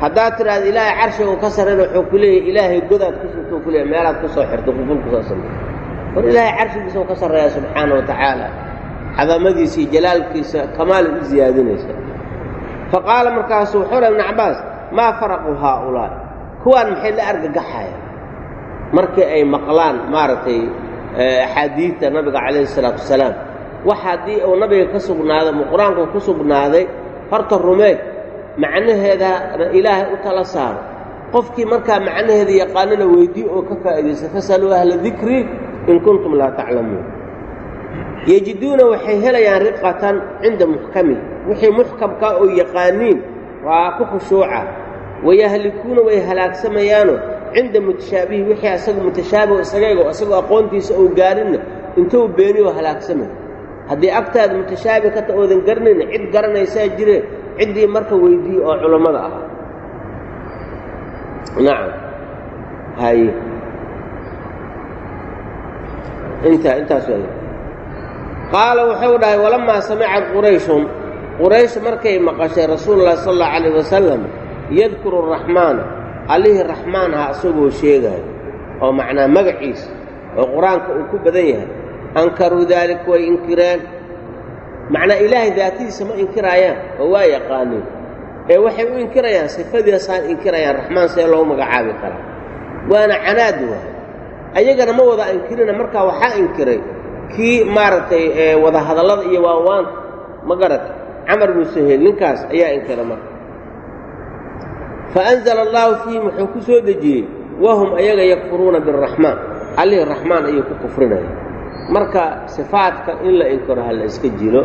haddaad tidhaahda ilaahay carshiga uu ka sarrayna wuxuu ku ilaahay godaad ku sugto ku meelaad ku soo xirto quful ku soo samay war ilaahay carshigiisa ka sarreeya subxaana wa cadamadiisa iyo jalaalkiisa kamaal u ziyaadinaysa. Fa qaala markaasu wuxuu dha ibnu cabbaas maa faraqu haaulaa? Kuwaan maxay la argagaxaya markii ay maqlaan maaragtay axaadiidta nabiga calayhi isalaatu wasalaam wax haddii uu nabiga ka sugnaaday ama qur'aanku ku sugnaaday horta rumeeg macnaheeda ilaahay u tala saaro. Qofkii markaa macnaheeda yaqaanana weydii oo ka faa'iidaysa fasaluu ahla dikri in kuntum laa taclamuun. Yejiduuna waxay helayaan riqatan cinda muxkami. Wixii muxkamkaa oo yaqaaniin waa ku khushuuca. Wayahlikuuna way halaagsamayaano cinda mutashaabihi wixii asaga mutashaabiho isagaygo isagoo aqoontiisa ou gaarinna intuu beenioo halaagsamay haddii agtaada mutashaabi kata oodan garanayna cid garanaysaa jire ciddii marka weydii oo culammada ahaa nacam. Haye intaa intaas qaala wuxuu dhahay walamaa samicad qurayshun. Quraysh markay maqashay rasuululahi sal allau calayh wasalam yadkuru araxmaana allihii raxmaan aha isagoo sheegaayo oo macnaa magaciisa oo qur'aanka uu ku badan yahay ankaruu daalika way inkireen macnaa ilaahay daatadiisa ma inkiraayaan oo waa yaqaaniin ee waxay u inkirayaan sifadiisaan inkirayaan raxmaan see loogu magacaabi karaa waana canaad waay ayagana ma wada inkirina markaa waxaa inkiray kii maaragtay wada hadallada iyo waawaanta ma garata camar bnu saheel ninkaas ayaa inkira marka faanzala allaahu fiihim wuxuu ku soo dejiyey wahum ayaga yakfuruuna biraxmaan allihii raxmaan ayay ku kufrinaya marka sifaadka in la inkiro ha la iska jiro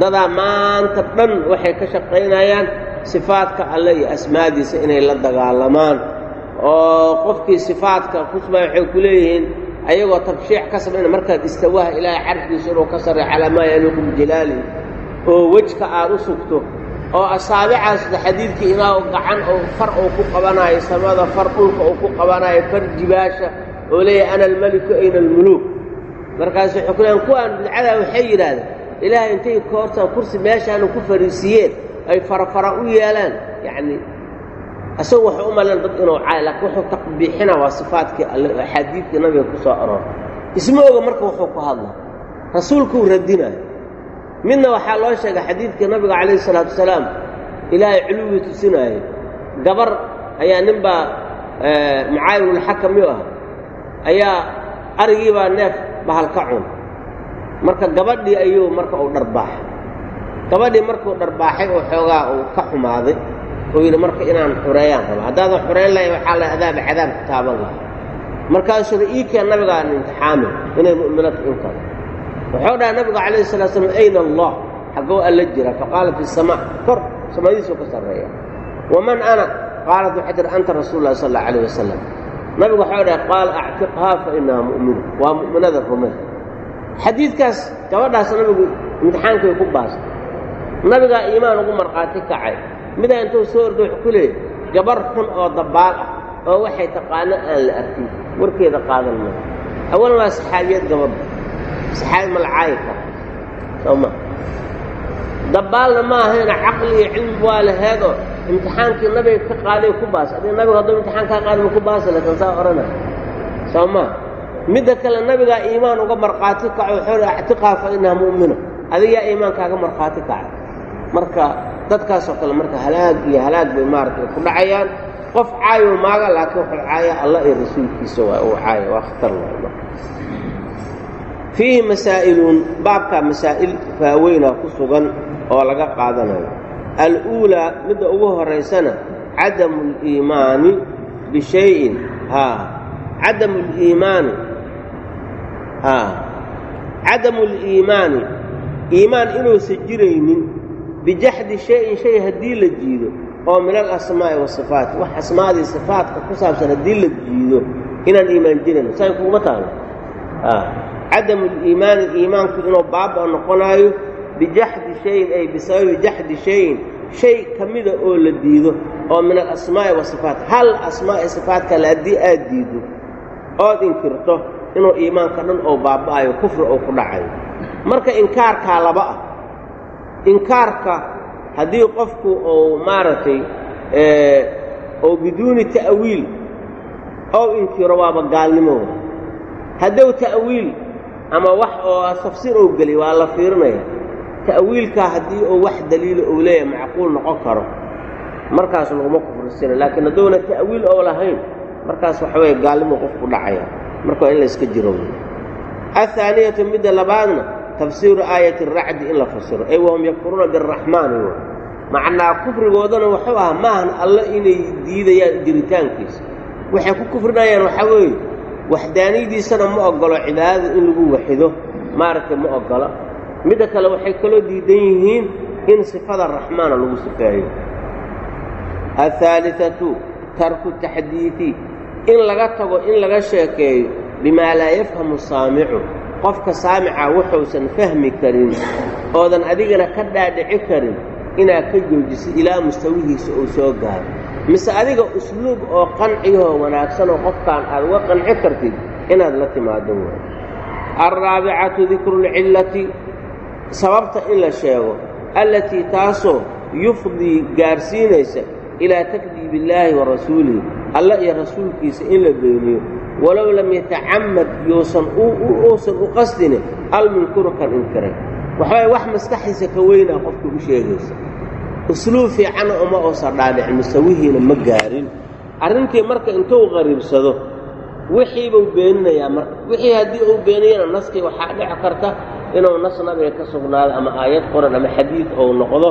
dadaa maanta dhan waxay ka shaqaynayaan sifaadka alle iyo asmaadiisa inay la dagaalamaan. Oo qofkii sifaadka kusba waxay ku leeyihiin ayagoo tabshiic ka samayna markaad istawaha ilaahay carfigiisa inuu ka sarray calaa maa yaliiqu bijalaalihi oo wejka aad u sugto oo asaabicaasda xadiidkii ilaa gacan oo far uu ku qabanaayo samada far dhulka uu ku qabanaayo far jibaasha oo leeyahay ana almeliku ayna almuluuk markaas waxay ku leeyahan kuwaan bidcadaa waxay yidhaahdeen ilaahay intay koortaan kursi meeshaana ku fariisiiyeen ay farafara u yeelaan. Yacnii isagu waxay u maleen dad inuu caay laakiin wuxuu taqbiixina waa sifaadkii alle axaadiidkii nabiga ku aroor isma oga marka wuxuu ku hadla rasuulkuu radinayo midna waxaa loo sheegay xadiidkii nabiga calayhi isalaatu wasalaam ilaahay culuwii tusinaayo. Gabar ayaa ninbaa mucaawinulxakam miyuu ah ayaa arigiibaa neef bahal ka cun. Marka gabadhii ayuu marka uu dharbaaxay gabadhii markuu dharbaaxay oo xoogaa uu ka xumaaday oo yidhi marka inaan xureeyaan raba haddaadan xureyn lahay waxaa la adaaba cadaab ku taaban lahay markaasuu yidhi ii keen nabigaan imtixaamin inay mu'minatu in kale wuxuu dhahay nabigu calayhi salaa slam ayna allah? Xaggoo alla jira faqaala fi samaa kor samadiisuu ka sarreeya waman ana? Qaalat waxay tihi anta rasuulu llahi sal allau alayh wasalam nabigu waxau dhahay qaala actiqhaa fa inaha mu'mina waa mu'minada rume. Xadiidkaas gabadhaas nabigu imtixaankay ku baastay. Nabigaa iimaan ugu markhaati kacay. Midaa intuu soo ordo wuxuu ku leeyay gabar xun oo dabbaal ah oo waxay taqaano aan la arkin warkeeda qaadan maayo awalan waa saxaabiyad gabadha saxaabi malcaayi kara soo ma. Dabbaalna ma ahayna caqli iyo cilmi waa laheedoo imtixaankii nabiga ka qaaday ku baas. Adi nabiga hadduu imtixaan kaa qaada ma ku baasa laakiin saa odhanay soo ma? Midda kale nabigaa iimaan uga markhaati kaco hi actiqaa fa inaha mu'mina adigaa iimaankaaga markhaati kacay marka dadkaasoo kale marka halaag iyo halaag bay maaragtay ku dhacayaan. Qof caayo maaga laakiin wuxuu caaya allah iyo rasuulkiisa waa uu caaya waa khatar waay marka fiihi masaa'ilun baabkaa masaa'il faaweynaa ku sugan oo laga qaadanayo aluulaa midda ugu horaysana cadamu liimaani bishayin haa cadamu liimaani haa cadamu liimaani iimaan inuusan jiraynin bijaxdi shayin shay haddii la jiido oo min alasmaa'i wasifaat wax asmaadii sifaatka ku saabsan haddii la jiido inaan iimaan jiran saan kuguma taalo cadamu liimaani iimaanku inuu baaba noqonaayo bijaxdi shayin ay bisababi jaxdi shayin shay ka oo la diido oo min alasmaa'i wasifaat hal asmaa'i sifaat kale haddii aad diiddo ood inkirto inuu iimaanka dhan oo baaba'ayo kufri oo ku dhacayo. Marka inkaarkaa laba ah inkaarka haddii qofku uu maaragtay oo biduuni ta'wiil ou inkiro waaba gaalnimooda. Hadduu ta'wiil ama wax oo tafsiir ou geliy waa la fiirinaya ta'wiilkaa haddii uu wax daliilo uu leeyahay macquul noqon karo markaas laguma kufrisina. Laakiin hadduuna ta'wiil oo lahayn markaas waxa weeye gaalnimo qofku dhacaya. Marka in la iska jiro ahaaniyatu midda labaadna tafsiiru aayati aracdi in la fasiro. Ay wahum yakfuruuna biaraxmaani w macnaa kufrigoodana wuxuu ahaa maahan alle inay diidayaan jiritaankiisa. Waxay ku kufrinayaan waxaa weeye waxdaaniyadiisana ma oggolo cibaadada in lagu waxido. Maaragtay ma oggola midda kale waxay kaloo diidan yihiin in sifada raxmaana lagu sifeeyo. Ahaaliatu tarku taxdiidi in laga tago in laga sheekeeyo bimaa laa yafhamu saamicu. Qofka saamica wuxuusan fahmi karin oodan adigana ka dhaadhici karin inaad ka joojisid ilaa mustawihiisa uu soo gaaro. Mise adiga usluub oo qanciyahoo wanaagsanoo qofkaan aad uga qanci kartid inaad la timaado waay alraabicatu dikru lcillati sababta in la sheego allatii taasoo yufdii gaarsiinaysa ilaa takdiib illaahi wa rasuulihi alla iyo rasuulkiisa in la beeniyo walow lam yatacammad yuusan uusan u qasdine almunkuru kan inkiray waxbay wax maskaxiisa ka weynaa qofka u sheegaysa. Usluub fiicanna uma uusan dhaadhicin musawihiina ma gaarin. Arrintii marka intuu qariibsado wixiibuu beeninayaa marka wixii haddii uu beeniyana naskii waxaa dhici karta inuu nas nabiga ka sugnaado ama aayad qoran ama xadiid ou noqdo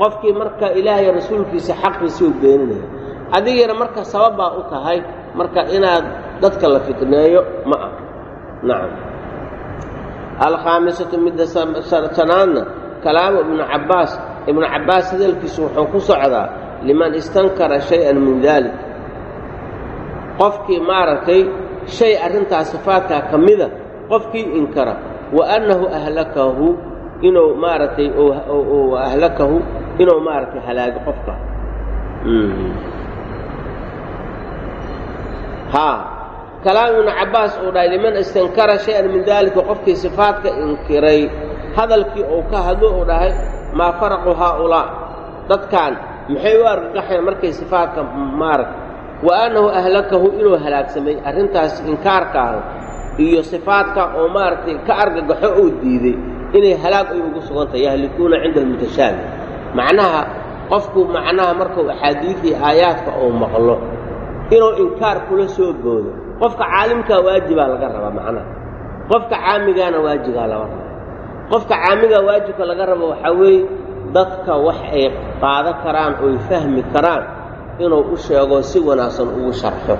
qofkii marka ilaahay rasuulkiisa xaqiisii uu beeninaya adigana marka sababbaa u tahay marka inaad dadka la fitneeyo ma ah nacam. Alkhaamisatu midda sanaadna kalaamu ibnu cabbaas. Ibnu cabbaas hadalkiisu wuxuu ku socdaa liman istankara shay-an min daalik qofkii maaragtay shay arrintaas sifaadkaa ka mida qofkii inkara wa annahu ahlakahu inuu maaragtay ahlakahu inuu maaragtay halaago qofka. Haa kalaam ibnu cabbaas uu dhahay liman istankara shay-an min daalika qofkii sifaadka inkiray hadalkii uu ka hadlo uu dhahay maa faraqu haaulaa. Dadkan maxay u argagaxeen markay sifaadka maaragta wa annahu ahlakahu inuu halaagsamay arrintaas inkaarka ah iyo sifaadka oo maaragtay ka argagaxo uu diiday inay halaag ay ugu sugantahay yahlikuuna cinda almutashaabih macnaha qofku macnaha markuu axaadiidii aayaadka uu maqlo inuu inkaar kula soo boodo qofka caalimkaa waajibaa laga rabaa macnaha. Qofka caamigaana waajibaa laga rabaa. Qofka caamigaa waajibka laga rabo waxaa weeye dadka wax ay qaadan karaan oy fahmi karaan inuu u sheego si wanaagsan ugu sharxo.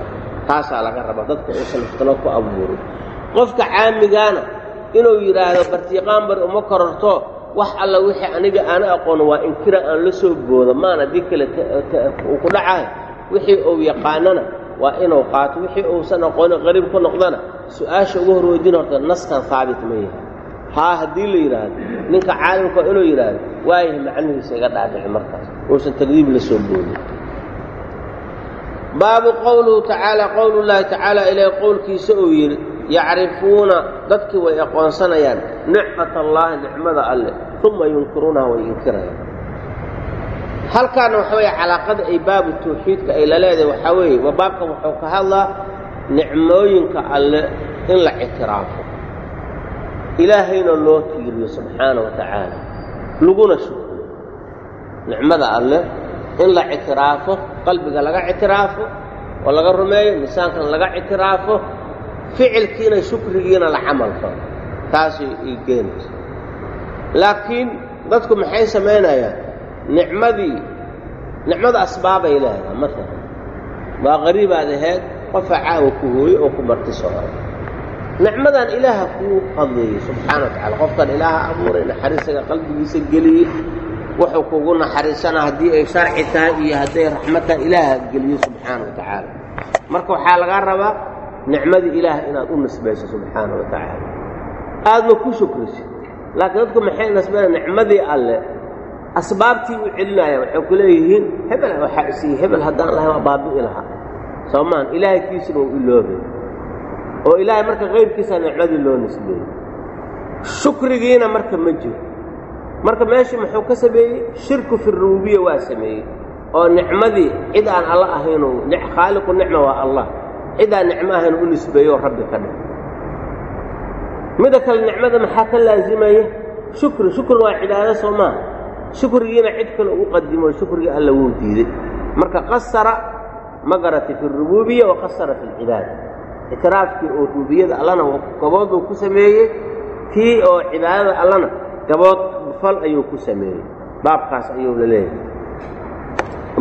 Taasaa laga rabaa dadka uusan iftino ku abuurin qofka caamigaana inuu yidhaahdo bartiiqaan bari uma kororto wax alla wixii aniga aana aqoono waa inkira aan la soo boodo maan haddii kale uu ku dhacahay wixii uu yaqaanana waa inuu qaato wixii uusan aqoonin qariib ku noqdana su'aasha ugu hor weydin horta naskan haabit ma yahay. Haa haddii la yidhaahdo ninka caalimka inuu yidhaahdo waayahay macnihiisa iga dhaadhici markaas uusan tagdiib la soo boodin. Baabu qowluhu tacaala qowlu llaahi tacaala ilaahay qowlkiisa uu yidhi yacrifuuna dadkii way aqoonsanayaan nicmat allaahi nicmada alleh uma yunkiruunaha way inkirayaan halkaana waxa weeye calaaqada ay baabu tawxiidka ay la leedahay waxaa weeye waa baabkan wuxuu ka hadlaa nicmooyinka alle in la ictiraafo. Ilaahayna loo tiiriyo subxaana wa tacaala laguna shukriyo. Nicmada alleh in la ictiraafo qalbiga laga ictiraafo oo laga rumeeyo lisaankana laga ictiraafo ficilkiina shukrigiina la camal taasay ii keenaysa laakiin dadku maxay samaynayaan nicmadii nicmada asbaabay leedaha maalan waa qariibaad ahayd qofa caawa ku hooye oo ku marti sooray nicmadan ilaaha kuu qadleeyey subxaana wa tacala qofkan ilaaha abuuray naxariisaga qalbigiisa geliyey wuxuu kugu naxariisana haddii ay sharci tahay iyo hadday raxmad ilaaha geliyo subxaana wa tacaala. Marka waxaa lagaa rabaa nicmadii ilaah inaad u nisbayso subxaana wa tacaala. Aadna ku shukrisid laakiin dadku maxay nisbaya nicmadii alle? Asbaabtii u celinaya waxay ku leeyihiin hebel waxaa isiiye hebel haddaan lahay waa baabi'i lahaa. Soo maan ilaahay kiisuna uu iloobay oo ilaahay marka qayrkiisa nicmadii loo nisbeeyey. Shukrigiina marka ma jiro. Marka meeshii muxuu ka sameeyey? Shirku fi rububiya waa sameeyey. Oo nicmadii cid aan alla ahayn khaaliqu nicma waa allah cid aan nicmo ahayn u nisbeeyo rabbi ka dhig mida kale nicmada maxaa ka laazimaya shukri shukri waa cibaado soo maaha shukrigiina cid kale u qadimo shukrigii alla wuu diiday marka qasara ma garatay fi rububiya wa fi lcibaada ictiraafkii oo rububiyada allana gabood uu ku sameeyey kii oo cibaadada allana gabood fal ayuu ku sameeyey baabkaas ayuu la leeyahay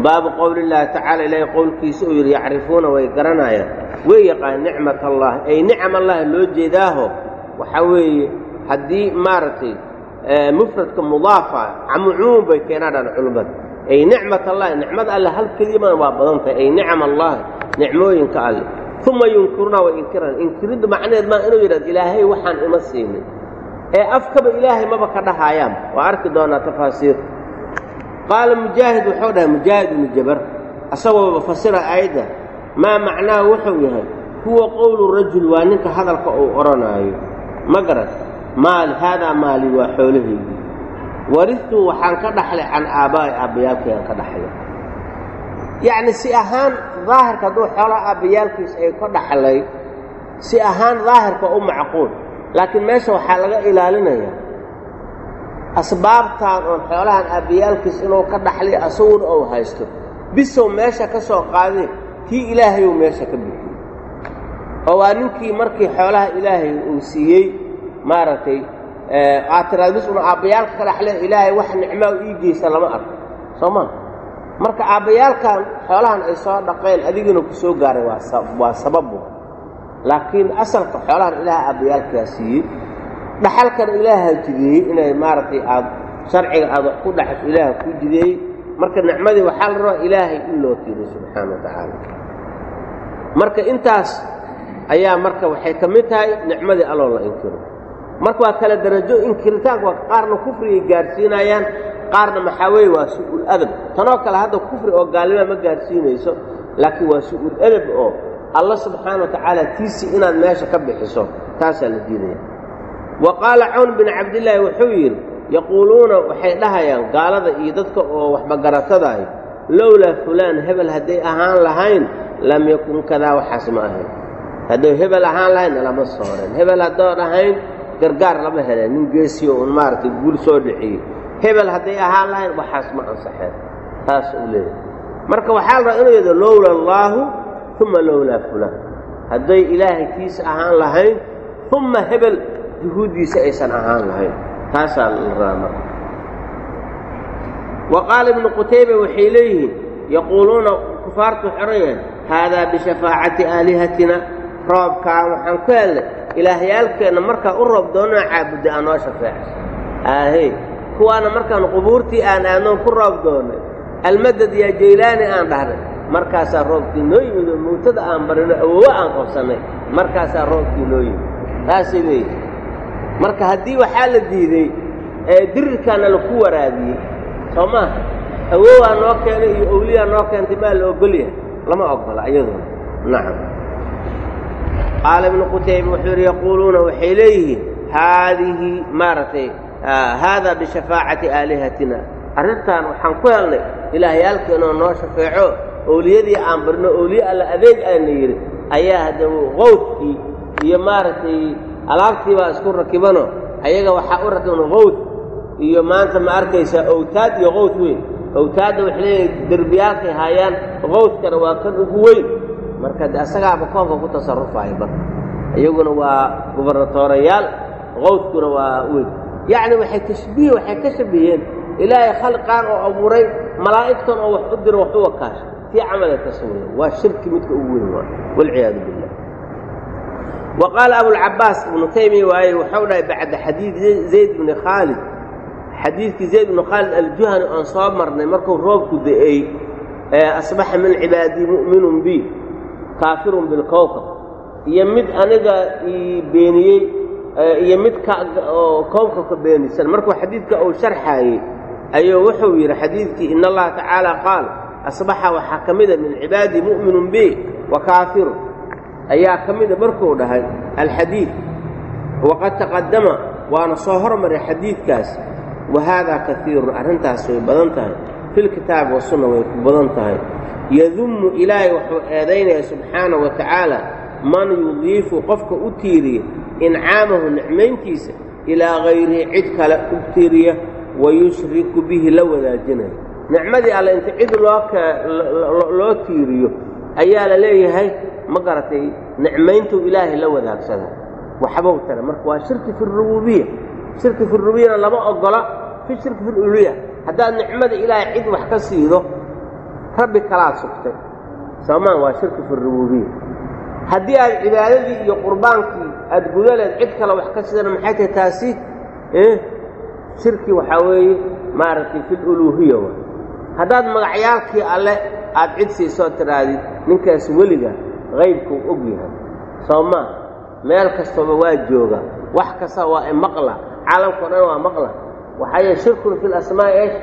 baabu qowli llaahi tacaala ilaahay qowlkiisa uu yidhi yacrifuuna way garanayaan. Way yaqaan nicmat allahi ay nicam allahi loo jeedaaho? Waxaa weeye haddii maaragtay mufradka mudaafa cumuum bay keenaa dhan culimmada ay nicmat allahi nicmada alle hal keliyamana waa badan tahay. Ay nicam allahi nicmooyinka alle. Uma yunkiruna way inkiraan. Inkiriddu macnaheed maa inuu yidhahdo ilaahay waxaan ima siinin. Ee afkaba ilaahay maba ka dhahaayaan waa arki doonaa tafaasiir qaala mujaahid wuxuu dhahay mujaahid ibnu jabar asagooba fasira aayadda maa macnaahu wuxuu yahay huwa qowlu rajul waa ninka hadalka uu odhanaayo ma garan maali haadaa maali waa xoolahaygii warituu waxaan ka dhaxlay can aabbaa'i aabbayaalkayaan ka dhaxlay. Yacni si ahaan daahirka hadduu xoolaha aabbayaalkiis ay ka dhaxlay si ahaan daahirka u macquul laakiin meesha waxaa laga ilaalinayaa asbaabtaan oon xoolahan aabbayaalkiis inuu ka dhaxlay asaguna ou haysto. Bisow meesha ka soo qaadee kii ilaahayou meesha ka bixiyey. Oo waa ninkii markii xoolaha ilaahay uu siiyey maaragtay aad tiraad bis una aabbayaalka ka dhaxleen ilaahay wax nicmaa ii geysta lama arko. Soo maa marka aabbayaalkan xoolahan ay soo dhaqeen adigina ku soo gaaray waa sababu laakiin asalka xoolahan ilaaha aabbayaalkaa siiyey dhaxalkana ilaaha jideeyey inay maaragtay aad sharciga aad wax ku dhaxasho ilaaha ku jideeyey marka nicmadii waxaa la rabaa ilaahay in loo tiiriyo subxaana wa marka intaas ayaa marka waxay ka mid tahay nicmadii alloo la inkiro. Marka waa kala darajo inkiritaanku waa qaarna kufrigay gaadhsiinayaan qaarna maxaa weeye waa su'ul adab. Tanoo kale hadda kufri oo gaalnima ma gaadhsiinayso laakiin waa su'ul adab oo alla subxaana wa tacaala inaad meesha ka bixiso taasaa la diidaya wa qaala cawn bin cabdillaahi wuxuu yidhi yaquuluuna waxay dhahayaan gaalada iyo dadka oo waxbagaratadaay lowlaa fulaan hebel hadday ahaan lahayn lam yakun kadaa waxaas ma ahayn. Hadday hebel ahaan lahayn lama sooreen hebel haddoon ahayn gargaar lama heleen. Nin geesiyo uun maaragtay guul soo dhiciyey hebel hadday ahaan lahayn waxaas ma ansaxeen. Taas uu leeyahay. Marka waxaa la rabaa inuu yidho lowla allaahu uma lowlaa fulaan. Hadday ilaahay kiisa ahaan lahayn uma hebel juhuuddiisa aysan ahaan lahayn. Taasaa la rabaa marka. Wa qaala ibnu qutayba waxay leeyihiin yaquuluuna kufaartu yahay haadaa bishafaacati aalihatina roobkaa waxaan ku helnay. Ilaahyaalkeenna markaa u roob doonaa caabudda aan noo shafeecayso aahey kuwaana markaan qubuurtii aan aadnoon ku roob doonnay almadad yaa jaylaani aan dhahnay. Markaasaa roobkii noo yimid oo mawtada aan barino awowo aan qabsannay. Markaasaa roobkii noo yimid. Taasay leeyihi marka haddii waxaa la diiday dirirkaana laku waraabiyey soo maaha awowaa noo keenay iyo owliyaa noo keentay maa la ogol yahay? Lama ogola iyaduna. Nacam. Qaala ibnu qutayba wuxuu yidhi yaquuluuna waxay leeyihiin haadihi maaragtay haadaa bishafaacati aalihatina. Arrintan waxaan ku helnay ilaahyaalkeenoo noo shafeeco owliyadii aan barino owliye alla adeeg aana yidhi ayaa hadda qowdkii iyo maaragtay alaabtii baa isku rakibano ayaga waxaa u rakiban qowd iyo maanta ma arkaysaa owtaad iyo qowd weyn. Owtaadda waxay leeyihiin derbiyaalkay haayaan qowdkana waa kan ugu weyn. Marka de asagaaba koonka ku tasarufaayo marka iyaguna waa gubernatoorayaal qawdkuna waa weyn. Yacni waxay tashbiih waxay ka shabiheen ilaahay khalqaan oo abuuray malaa'igtan oo wax u diro wax u wakaasha fii camala taswiya waa shirki midka ugu weyn waa. Walciyaadu billah wa qaala abulcabaas ibnu taymiya waaye waxau dhahay bacda xadiid zayd bni khaalid xadiidkii zayd bnu khaalid aljuhani oon soo marnay markuu roobku da'ey asbaxa min cibaadii mu'minun bi kaafirun bilkowkab iyo mid aniga ii beeniyey iyo mid kowkabka beenisan markuu xadiidka uu sharxaayey ayuu wuxuu yidhi xadiidkii in allaha tacaala qaal asbaxa waxaa ka mida min cibaadii mu'minun bi wa kaafirun ayaa ka mida markuu dhahay alxadiid. Waqad taqadama waana soo hormaray xadiidkaas. Wa haadaa kaiirun arrintaas way badan tahay. Filkitaabi wasunna way ku badan tahay. Yadummu ilaahay wuxuu eedaynaya subxaana wa tacaala man yudiifu qofka u tiiriya incaamahu nicmayntiisa ilaa hayrihi cid kale u tiiriya wa yushriku bihi la wadaajinaya. Nicmadii alle inta cid loo tiiriyo ayaa la leeyahay ma garatay nicmayntuu ilaahay la wadaagsada. Waxbow tare marka waa shirki fi rububiya shirki fi lama ogola fi shirki fi haddaad nicmada ilaahay cid wax ka siido rabbi kalaad sugtay. Soomaan waa shirki fi haddii aad cibaadadii iyo qurbaankii aad gudaleed cid kale wax ka sidana maxay tahay taasi? Shirki waxaa weeye maaragtay fi haddaad magacyaalkii alle aad cid siisoo tidhaahdid ninkaas weliga qaybkuu og yahay soo maa meel kastaba waa jooga. Wax kasta waa imaqla caalamkao dhan waa maqla. Waxaa yee shirkun fi lasmaa'i esh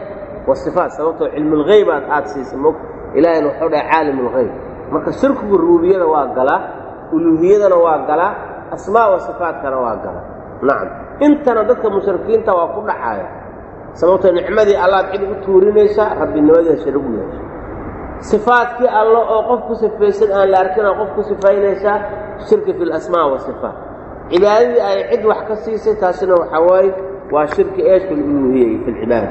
wasifaat sababtoo cilmulhaybaad aad siisay mog ilaahayna waxuu dhahay caalim ulghayb marka shirkigu rububiyada waa galaa uluuhiyadana waa galaa asmaa wa sifaatkana waa galaa nacam intana dadka mushrikiinta waa ku dhaxaaya sababtoo nicmadii allaad cid u tuurinaysaa rabbinimadeeda sharigu yeesha sifaadkii allo oo qof ku sifaysan aan la arkinoo qof ku sifaynaysaa shirki fi lasmaa wasifaat cibaadadii ay cid wax ka siisay taasina waxaa waaye waa shirki eesh fi fi lcibaada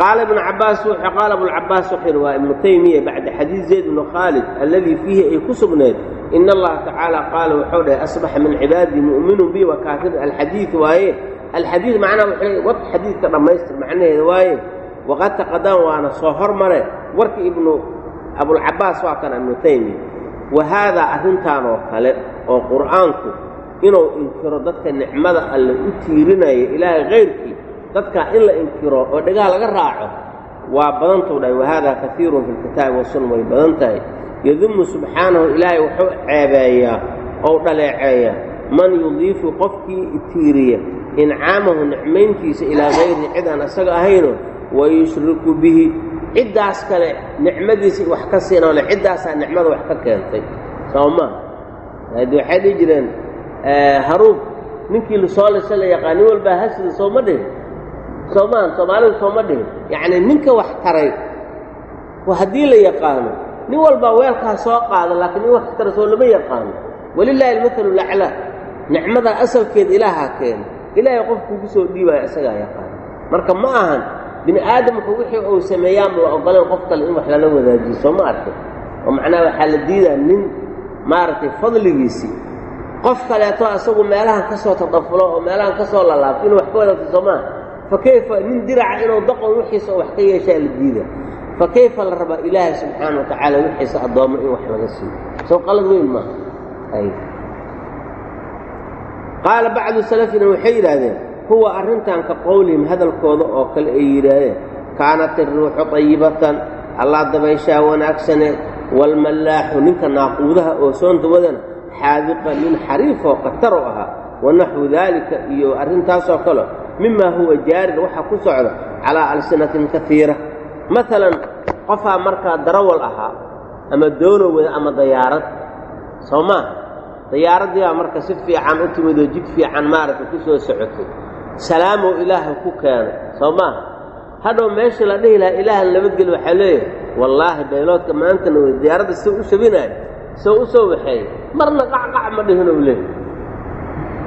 qaala ibnu cabaas qaala abulcabaas wuxuu yidhi waa ibnu taymiya bacda xadiid zayd bnu khaalid alladii fiihi ay ku sugneed in allaha tacaala qaala wuxuu dhahay asbaxa min cibaadii mu'minun bi wa kaafir. Alxadiid waaye alxadiid macnaha wuxuu leey wad xadiidka dhammaystir macnaheeda waaye waqad taqadama waana soo hormare warkii ibnu abulcabaas waa kana ibnu taymiya wa haadaa arrintan oo kale oo qur'aanku inuu inkiro dadka nicmada alle u tiirinaya ilaahay kayrkii dadkaa in la inkiro oo dhegaha laga raaco waa badantuu dhahay wahaadaa kaiirun fi lkitaabi wasunna way badan tahay yadumu subxaanahu ilaahay wuxuu ceebeeyaa ou dhaleeceeyaa man yudiifu qofkii tiiriya incaamahu nicmayntiisa ilaa hayrihi cid aan isaga ahayno wa yushriku bihi. Ciddaas kale nicmadiisa wax ka siinoo le ciddaasaa nicmada wax ka keentay. Soo maa haddii waxay dhihi jireen haruub ninkii la soo lisha la yaqaan nin walbaa hasida sooma dhihin. Soomaan soomaalidu sooma dhihin. Yacnii ninka wax taray haddii la yaqaano nin walbaa weelkaa soo qaada laakiin nin wax tara soo lama yaqaano. Walilaahi almatalu laclaa nicmada asalkeeda ilaahaa keena ilaahay qofkuugu soo dhiibaayo isagaa yaqaano marka ma ahan bini aadamka wixii uu sameeyaan la ogoleen qof kale in wax lala wadaajiyo soo ma arkin oo macnaha waxaa la diidaa nin maaragtay fadligiisii. Qof kaleeto asagu meelahan ka soo tadafulo oo meelahan ka soo lalaabto inuu wax ka wadaagto soo maaha nin diraca inuu daqon wixiisa oo wax ka yeeshaa la diida fa la rabaa ilaahay subxaana wa tacaala wixiisa addoommo in wax laga siiyo? Soo qalad weyn maaha. Qaala bacdu salafina waxay yidhaahdeen huwa arrintan ka qowlihim hadalkooda oo kale ay yidhaahdeen kaanat iruuxu طayibatan allaa dabayshaa wanaagsaneed waalmallaaxu ninka naaquudaha oo soonta wadana xaadiqa nin xariifoo khataroo ahaa wanaxwu daalika iyo arrintaasoo kale mima huwa jaarin waxaa ku socda calaa alsinatin kaiira maalan qofaa markaa darawal ahaa ama doono wada ama dayaarad soo maaha dayaaradii baa marka si fiican u timid oo jid fiican maaragtay ku soo socotay salaamow ilaahay ku keenay soo maaha hadhow meeshii la dhihi lahaa ilaahan nabadgeli waxaa leeyahay wallaahi bayloodka maantana wey diyaaradda sida u shabinaayo soo u soo waxeeyey marna qacqac ma dhihinou leeyahy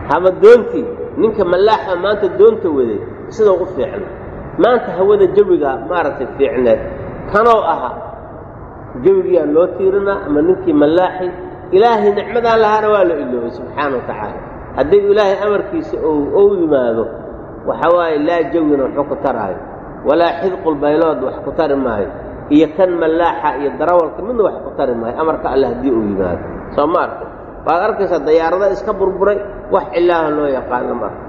hama doontii ninka mallaaxa maanta doonta waday sidau u fiicna. Maanta hawada jawiga maaragtay fiicneed kanoo aha jawigiyaa loo tiirinaa ama ninkii mallaaxi ilaahay nicmadaan lahaana waa la iloobay subxaana wa tacaala haddii ilaahay amarkiisa ou yimaado waxa waaye laa jawina waxba ku taraayo walaa xidqulbaylood wax ku tari maayo iyo kan mallaaxa iyo darawalka midna wax ku tari maayo amarka alle haddii uu yimaado. Soo ma arka waad arkaysaa dayaarada iska burburay wax cilaaha loo yaqaano marka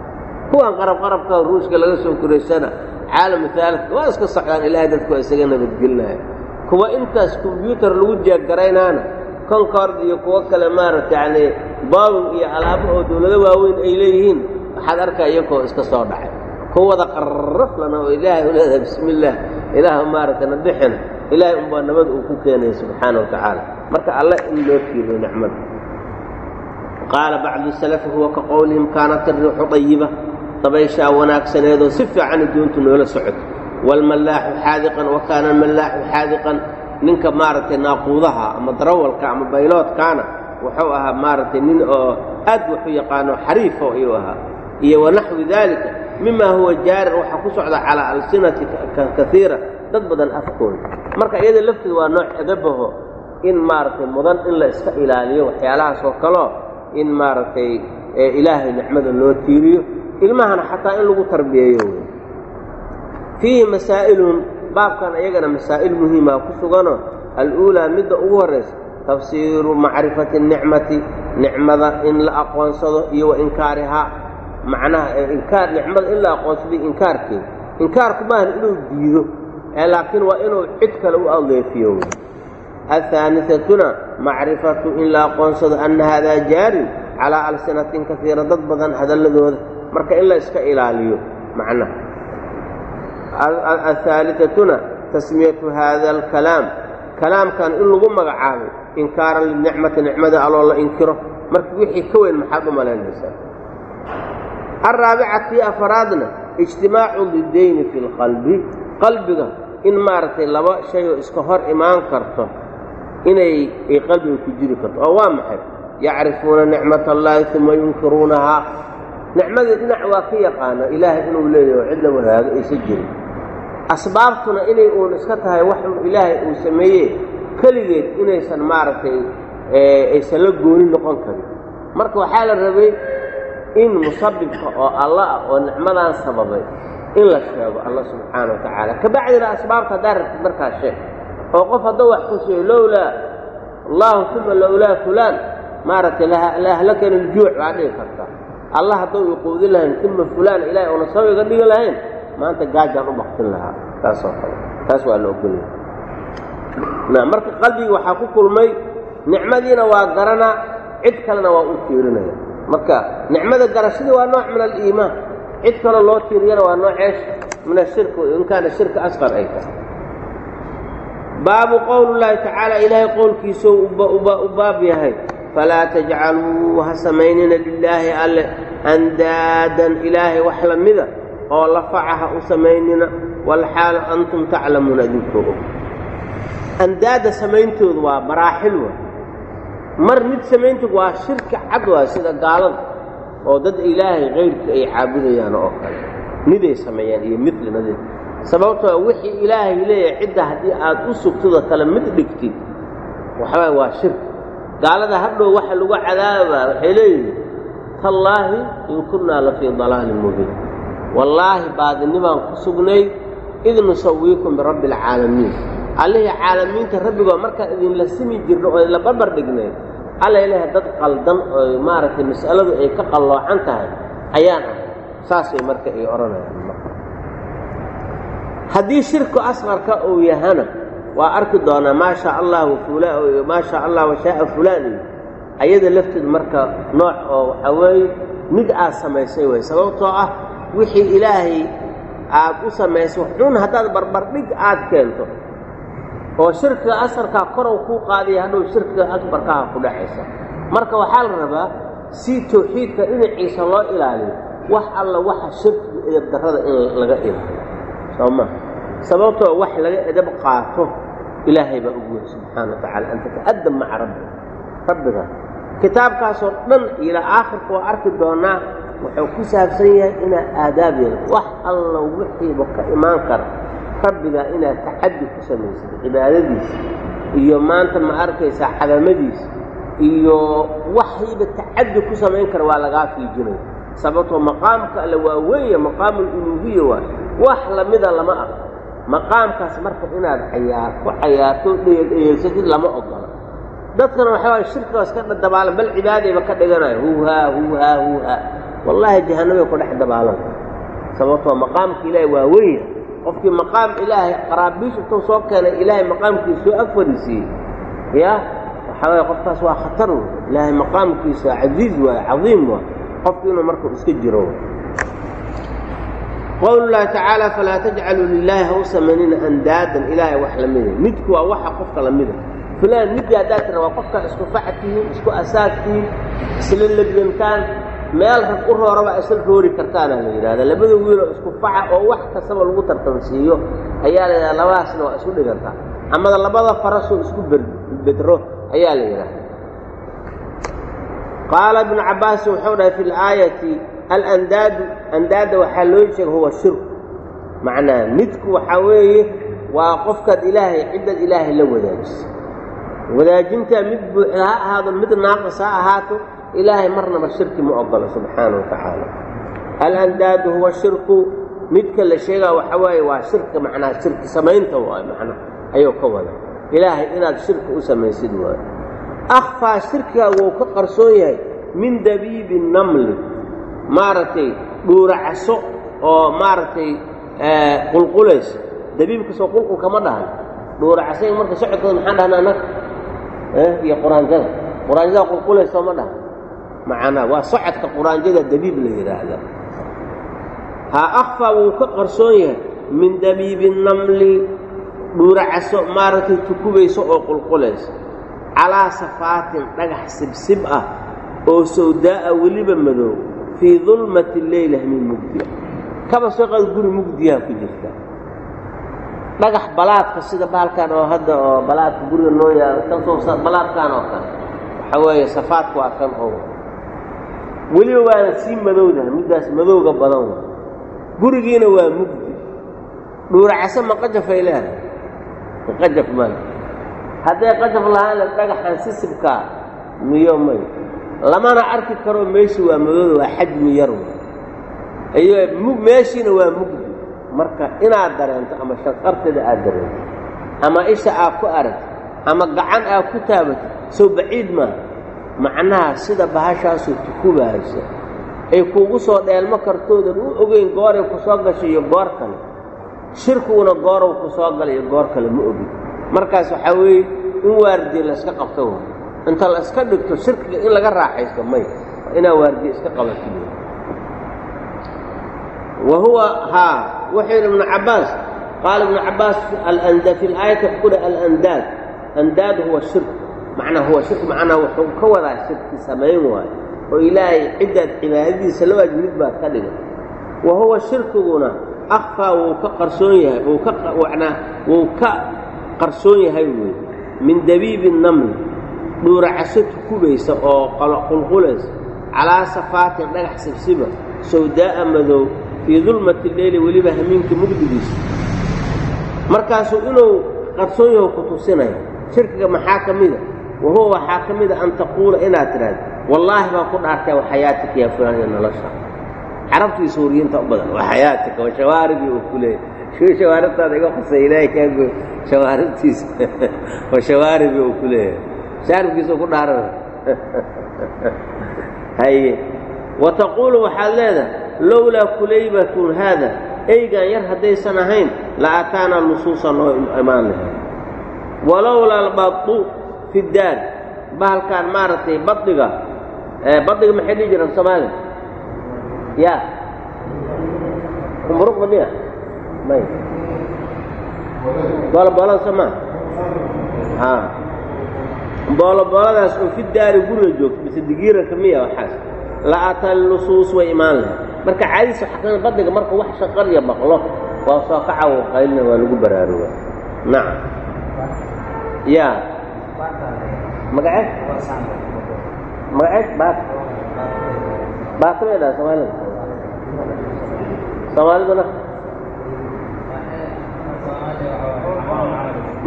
kuwan qarab qarabka ruushka laga soo koraysana caalamu haalidka waa iska socdaan ilaahay dadku waa isaga nabadgelinaya kuwa intaas kombyuutar lagu jeeggaraynaana concord iyo kuwo kale maaragta yacni boowing iyo alaabo oo dawlado waaweyn ay leeyihiin waxaad arkaa iyakoo iska soo dhacay. Kuwada qarraflana oo ilaahay u leedahay bismi illaah ilaah maaragta ilaahay unbaa nabad uu ku keenaya subxaana wa marka alle in loo fiiriyo nicmada. Qaala bacdu salafi huwa ka qowlihim kaanat ariixu ayiba dabayshaa wanaagsaneedoo si fiicana doontu noola socoto waalmallaaxu xaadiqan wa kaana almallaaxu xaadiqan ninka maaragtay naaquudaha ama darawalka ama bayloodkaana wuxuu ahaa maaragtay nin oo aad waxu yaqaano xariifo ayuu ahaa. Iyo wanaxwi daalika mima huwa jaarir waxaa ku socda calaa alsinati kaiira dad badan afkooda. Marka iyada lafteeda waa nooc edabaho in maaragtay mudan in la iska ilaaliyo waxyaalahaas oo kaleo in maaragtay ilaahay nicmada loo tiiriyo. Ilmahana xataa in lagu tarbiyeeyo. Fiihi masaa'ilun baabkan iyagana masaa'il muhiima ku suganoo al-uulaa midda ugu horraysa tafsiiru macrifati اnicmati nicmada in la aqoonsado iyo wa macnaha inkaar nicmada in la aqoonsado iyo inkaarkeeda inkaarku maahan inuu diido ee laakiin waa inuu cid kale u adeefiyo ahaaniatuna macrifatu in la aqoonsado anna haadaa jaarin calaa alsinatin kaiira dad badan hadalladooda. Marka in la iska ilaaliyo macnaha ahaaliatuna tasmiyatu haada alkalaam kalaamkan in lagu magacaabay inkaaran linicmati nicmada aloo la inkiro marka wixii ka weyn maxaad u malaynaysaa alraabicati afaraadna ijtimaacu lidayni fi lqalbi qalbiga in maaragtay laba shay oo iska hor imaan karto inay ay qalbiga ku jiri karto oo waa maxay yacrifuuna nicmat allaahi uma yunkiruunahaa nicmadii dhinac waa ka yaqaana ilaahay inuu leeyaho cid la wadaago aysan jirin asbaabtuna inay uun iska tahay wax ilaahay uu sameeye keligeed inaysan maaragtay aysan la gooni noqon karin. Marka waxaa la rabay in musabibka oo alla ah oo nicmadaan sababay in la sheego alla subxaana wa tacaala. Kabacdina asbaabta haddaa rabtid markaa sheeg oo qof hadduu wax ku sheego lowlaa allahu uma lowlaa fulaan maaragtay lahlakani ljuuc baa dhigi karta. Allah hadduu iquudi lahayn uma fulaan ilahay oona saba iga dhigi lahayn maanta gaajaan u baktin lahaa. Taas oo kale. Taas waa la ogolaya na marka qalbigii waxaa ku kulmay nicmadiina waa garanaa cid kalena waa u tiirinaya. Marka nicmada garashadii waa nooc min aliimaan. Cid kaloo loo tiiriyana waa nooceesh min ashirki in kaana shirka asqar ay tahay. Baabu qowl llaahi tacaala ilaahay qowlkiisou u baab yahay. Falaa tajcaluu ha samaynina lilaahi alle andaadan ilaahay wax la mida oo lafaca u samaynina walxaal antum taclamuuna idinkoo og andaada samayntoodu waa maraaxil wa mar mid samayntood waa shirki cad waa sida gaalada oo dad ilaahay kayrkii ay caabudayaan oo kale. Miday sameeyaan iyo midlinadeed sababtoo wixii ilaahay leeyahay cidda haddii aad u sugtidoo kale mid dhigtid waxbaa waa shirki. Gaalada hadhow waxa lagu cadaabaa waxay leeyihiin tallaahi in kunnaa la dalaalin mubiin wallaahi baadinibaan ku sugnay id nusawiikum birabbi alcaalamiin allihii caalamiinta rabbigoo markaan idinla simi jirno oo idinla barbar dhignay alla dad qaldan oo maaragtay mas'aladu ay ka qalloocan tahay ayaan ahay. Saasay marka ay odhanayaan haddii shirku asqarka uu yahana waa arki doonaa maa shaa allah maa shaa allah washaaa fulaan iyo. Ayada lafteed marka nooc oo waxaa weeye mid aad samaysay way sababtoo ah wixii ilaahay aad u samaysay xun haddaad barbardhig aad keento oo shirkiga asarkaa korow kuu qaadaya hadhow shirkiga akbarkaha ku dhexaysa. Marka waxaa la rabaa si tawxiidka dhinaciisa loo ilaaliyo wax alla waxa shirkiga edab darrada in laga ilaaliyo soo ma sababtoo wax laga edab qaato ilaahay baa ugu weyn subxaana wa tacala an tata'addab maca rabbi. Rabbiga kitaabkaasoo dhan ilaa aakhirka waa arki doonaa wuxuu ku saabsan yahay inaad aadaab yeelato wax alla wixiiba ka imaan kara rabbigaa inaad tacaddi ku samaysad cibaadadiisa iyo maanta ma arkaysaa cadamadiisa iyo waxayba tacaddi ku samayn kara waa lagaa fiijinaya sababtoo maqaamka alle waa weeye maqaamululuuhiya waay wax lamida lama ah maqaamkaas marka inaad cayaar ku cayaarto dheyeelsatid lama ogola. Dadkana waxaa shirkigaas ka dabaalan bal cibaadayba ka dhiganayo. Huuhaa huuhaa huuhaa wallaahi jahannamay ku dhex dabaalan. Sababtoo maqaamka ilaahay waa weya qofkii maqaam ilaahay qaraabiish intuu soo keenay ilaahay maqaamkiisa soo ag fadhiisiiyey ya waxaa waaya qofkaas waa khatar wey ilaahay maqaamkiisa casiiz waaye cadiim waay qofku inuu marka iska jiro. Qowlu llaahi tacaala falaa tajcaluu lilaahi ha u samanina andaadan. Ilaahay wax la mida midku waa waxa qofka la mida fulaan midii haddaad tira waa qofkaa isku factihiin isku asaagtihiin isla legdantaan meel rag u rooraba isla roori kartaana la yidhahda labada wiiloo isku faca oo wax kastaba lagu tartansiiyo ayaa la yidhahda labadaasna waa isku dhigantaa amada labada farasoo isku bedro ayaa la yidhahda qaala ibnu cabbaas wuxuu dhahay fi laayati alandaadu andaadda waxaa loo sheega huwa shirku macnaa midku waxaa weeye waa qofkaad ilaahay ciddaad ilaahay la wadaajisa wadaajintaa mid buuxda ha ahaado mid naaqis ha ahaato ilaahay marnaba shirki ma ogolo subxaana wa tacaala. Alandaadu huwa shirku? Midka la sheegaa waxaa waaye waa shirka macnaa shirki samaynta waay macnaa ayuu ka wada ilaahay inaad shirki u samaysid waayo akhfaa shirkiga wuu ka qarsoon yahay min dabiibi namli. Maaragtay dhuuracaso oo maaragtay qulqulaysa. Dabiibkasoo qulqulka ma dhahan. Dhuuracasaga marka socodkooda maxaan dhahnaa nag iyo quraanjada. Quraanjada qulqulaysa ma dhahan macnaa waa socodka quraanjada dabiib la yidhaahda ha akhfaa wuu ka qarsoon yahay min dabiibi namli dhuuracaso maaragtay tukubaysa oo qulqulaysa calaa safaatin dhagax sibsib ah oo sawdaa'a weliba madow fii dulmati leyl hamiin mugdiya. Kaba soo qaad guri mugdiyaha ku jirta. Dhagax balaadka sida baalkan oo hadda oo balaadka guriga noo yaalo kan soo balaadkan oo kale. Waxaa weeye safaadku waa kan oo weliba waana sii madowdaha middaas madowga badan wa gurigiina waa mugdi. Dhuuracaso ma qajafay leedahay? Qajaf male hadday qajaf lahaana dhagaxan sisibkaa miyo may. Lamana arki karo meeshii waa madooda waa xajmi yar iyo meeshiina waa mugdi. Marka inaad dareento ama shanqarteeda aad dareento ama isha aad ku aragto ama gacan aad ku taabato sow baciid maaha macnaha sida bahashaasoo tukubaaysa ay kuugu soo dheelmo kartoodan u ogeyn gooray ku soo gashay iyo goor kale. Shirkiguna goorow ku soo galay iyo goor kale ma ogin markaas waxaa weeye in waardiye la iska qabto wa inta la iska dhigto shirkiga in laga raaxaysto may inaa waardiye iska qabato wa huwa haa wuxuu yidhi ibnu cabbaas qaala ibnu cabbaas alanda fi laayati wuxuu ku dhahay alandaad. Andaad huwa shirk macnaa huwa shirk macnaa wuxuu ka wadaa shirki samayn waayo oo ilaahay ciddaad cibaadadiisa la waaj mid baad ka dhigan wa huwa shirkiguna akhfaa wuu ka qarsoon yahay wuu ka macnaa wuu ka qarsoon yahay weeye min dabiibi namli dhuuracaso tukubaysa oo qulqulaysa calaa safaatin dhagax sibsiba sawdaa'a madow fii dulmati leyli weliba hamiinka mugdigiisa. Markaasuu inuu qarsoon yaho ku tusinaya shirkiga maxaa ka mida wa huwa waxaa ka mida an taquula inaad tidhaahdo wallaahi baan ku dhaartay wa xayaatika yaa fulaan iyo nolosha carabtii suuriyiinta u badan wa xayaatika wa shawaaribii uu ku leeyahay shawaaribtaada iga qusay ilaahay kaago shawaaribtiisa wa shawaaribii uu ku leeyahay ku dhaarana haye wa taquulu waxaad leedahay lowlaa kulaybatun haada eygan yar haddaysan ahayn la aataana nusuusa noo imaan lahayd walowlaa albadu fi daar bahalkaan maaragtay badhiga badhiga maxay dhihi jiraan soomaaliya ya. Umruqda miya may. Booloboolada soo maa a boolobooladaas oo fi daari guriga joogto mise digiiranka miya waxaas la ataa nusuus way imaan lahayd. Marka caadiis waxaa ka mid badhiga marka wax shaqar iyo maqlo waa soo ka cawo qaylina waa lagu baraaruga. Nacam ya magaceed magaceed baat baata bay dhaha soomaalida soomaaliduna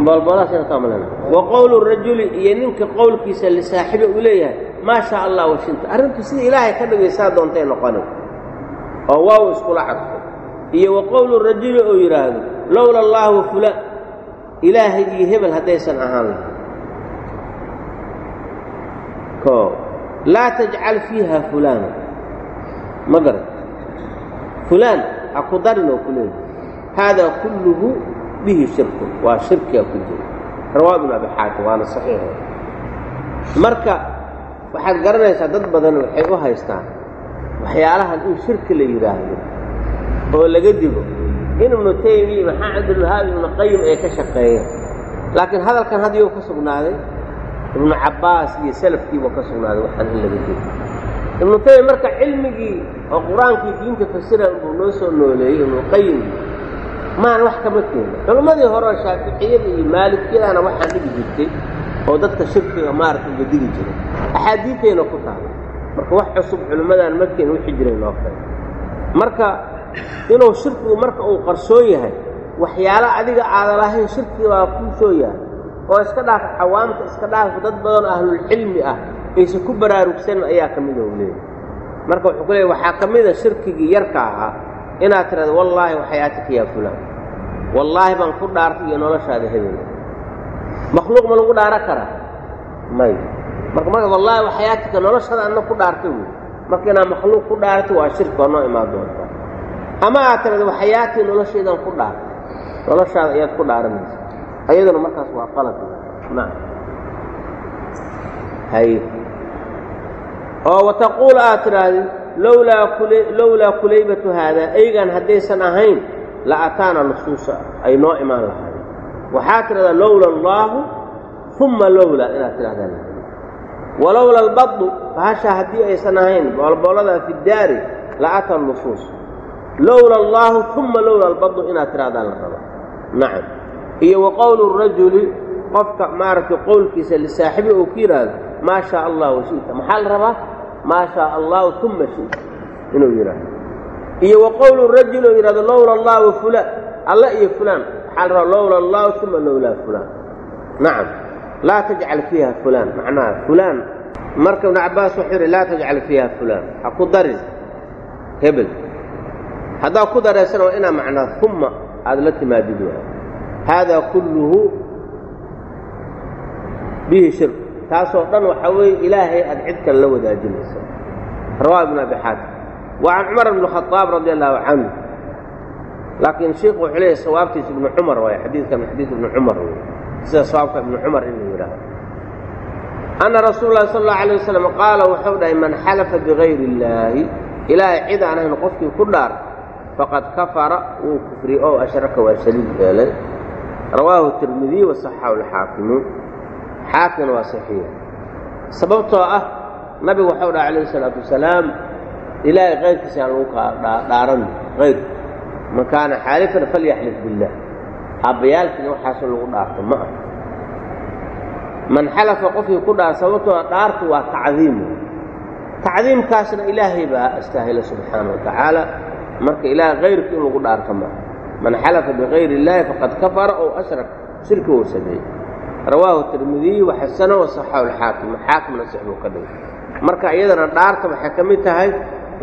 boolboolahaasina ka malana wa qowlu rajuli iyo ninka qowlkiisa lisaaxibe uu leeyahay maa shaa allah washinta arrintu sida ilaahay ka dhigaysaa doontay noqoni oo waaw iskula cadfo. Iyo wa qowlu rajuli oo yidhaahdo lowla allaahu fulaan ilaahay iyo hebel haddaysan ahaan lahay o laa tajcal fiiha fulaana ma garat fulaan ha ku darin oo ku leeyahay kulluhu bihi shirkun waa shirkiga ku jira. Rawaa ibnu abi xaatim waana saxiixo marka waxaad garanaysaa dad badan waxay u haystaan waxyaalahan in shirki la yidhaahdo oo laga digo. In ibnu taymiya maxaa cabdilwahaab ibnu qayim ay ka shaqeeyeen. Laakiin hadalkan hadiyuu ka sugnaaday ibnu cabbaas iyo salafkiibuu ka sugnaaday waxaan in laga digo ibnu taymiya marka cilmigii oo qur'aankii diinta fasira buu noo soo nooleeyey ibnuqayim maan wax kama keena culimmadii hore shaaficiyada iyo maalikiyadaana waxaan dhigi jirtay oo dadka shirkiga maaragta uga jiray. Axaadiidtayna ku taala marka wax cusub culimmadaan markeen wixii jiray noo keen. Marka inuu shirkigu marka uu qarsoon yahay waxyaalo adiga aadan lahayn shirkiga baa kuu soo yahay oo iska dhaaf cawaamta iska dhaaf dad badan ahlulcilmi ah aysan ku baraarugsanin ayaa ka mida u leeyahy marka wuxuu ku leeyahy waxaa ka mida shirkigii yarka ahaa inaad tidhahdo wallaahi waxayaatika yaa fulaan. Wallaahi baan ku dhaartay iyo noloshaada hebel. Makhluuq ma lagu dhaara karaa? May. Marka marka wallaahi waxayaatika noloshaada adna ku dhaartay wey. Marka inaad makhluuq ku dhaartay waa shirki waa noo imaan doontaa ama aad tidhahdo waxayaatii noloshaydan ku dhaartay noloshaada ayaad ku dhaaranaysa ayaduna markaas waa qalad. Oo wataquul aad tidhaahdid lowlaa kulaybatu haadaa eygan haddaysan ahayn la ataana nusuusa ay noo imaan lahayn waxaa tidhahdaa lowla allaahu umma lowlaa inaad tidhahdaa walowla albadu bahashaa haddii aysan ahayn boolbooladaa fi daari la ata nusuus. Lowla allaahu umma lowla albadu inaad tidhahdaa la raba nacam iyo wa qowlu rajuli qofka maaragtay qowlkiisa lisaaxibi uu ku yidhaahdo maa shaa allah washita maxaa la rabaa? Maa shaa allahu uma shita. Inuu yidhaahdo iyo wa qowlu rajul oo yidhahdo lowla allah wa fulaan. Alla iyo fulaan. Maxaa la rabaa? Lowla allahu uma lowlaa fulaan. Nacam. Laa tajcal fiiha fulaan. Macnaha fulaan. Marka ibnu cabbaas wuxuu yidhi laa tajcal fiiha fulaan. Ha ku darin. Hebel. Haddaad ku dareysana waa inaa macnaa uma aada la timaadid waa haadaa kulluhu bihi shirk taasoo dhan waxaa weeye ilaahay aad cid kale la wadaajinaysa rawaa ibnu abi xaatim wa cumar bn khaaab radi allahu canhu laakiin sheikhu wuxuu leeyahy sawaabtiisa ibnu cumar waay xadiidkan xadiid ibnu cumar wey sida sawaabka ibnu cumar in la yidhaahdo anna rasuul lahi sal allau alay wasalam qaala wuxuu dhahay man xalafa bigayri illaahi ilaahay cid aan ahayn qofkii ku dhaar faqad kafara wuu kufriyey oo ashraka waa shaliig yeelay rawaahu tirmidiy wasaxahu alxaakimu xaakimna waa saxiix sababtoo ah nabigu waxau dhaha calayhi isalaatu wasalaam ilaahay kayrkiisa aan lagu dhaaran ayr man kaana xaalifan falyaxlif billaah aabbayaalkiina waxaasoo lagu dhaarto ma ah man xalafa qofkii ku dhaar sababtoo dhaartu waa tacdiim. Tacdiimkaasna ilaahay baa astaahila subxaana wa tacaala. Marka ilaahay kayrka in lagu dhaarto maaha man xalafa bikayri illaahi faqad kafara oo ashrak shirki uu sameeyey. Rawaahu tirmidiy waxasana wasaxahu alxaakim xaakimna six buu ka dhigay. Marka iyadana dhaarta waxay ka mid tahay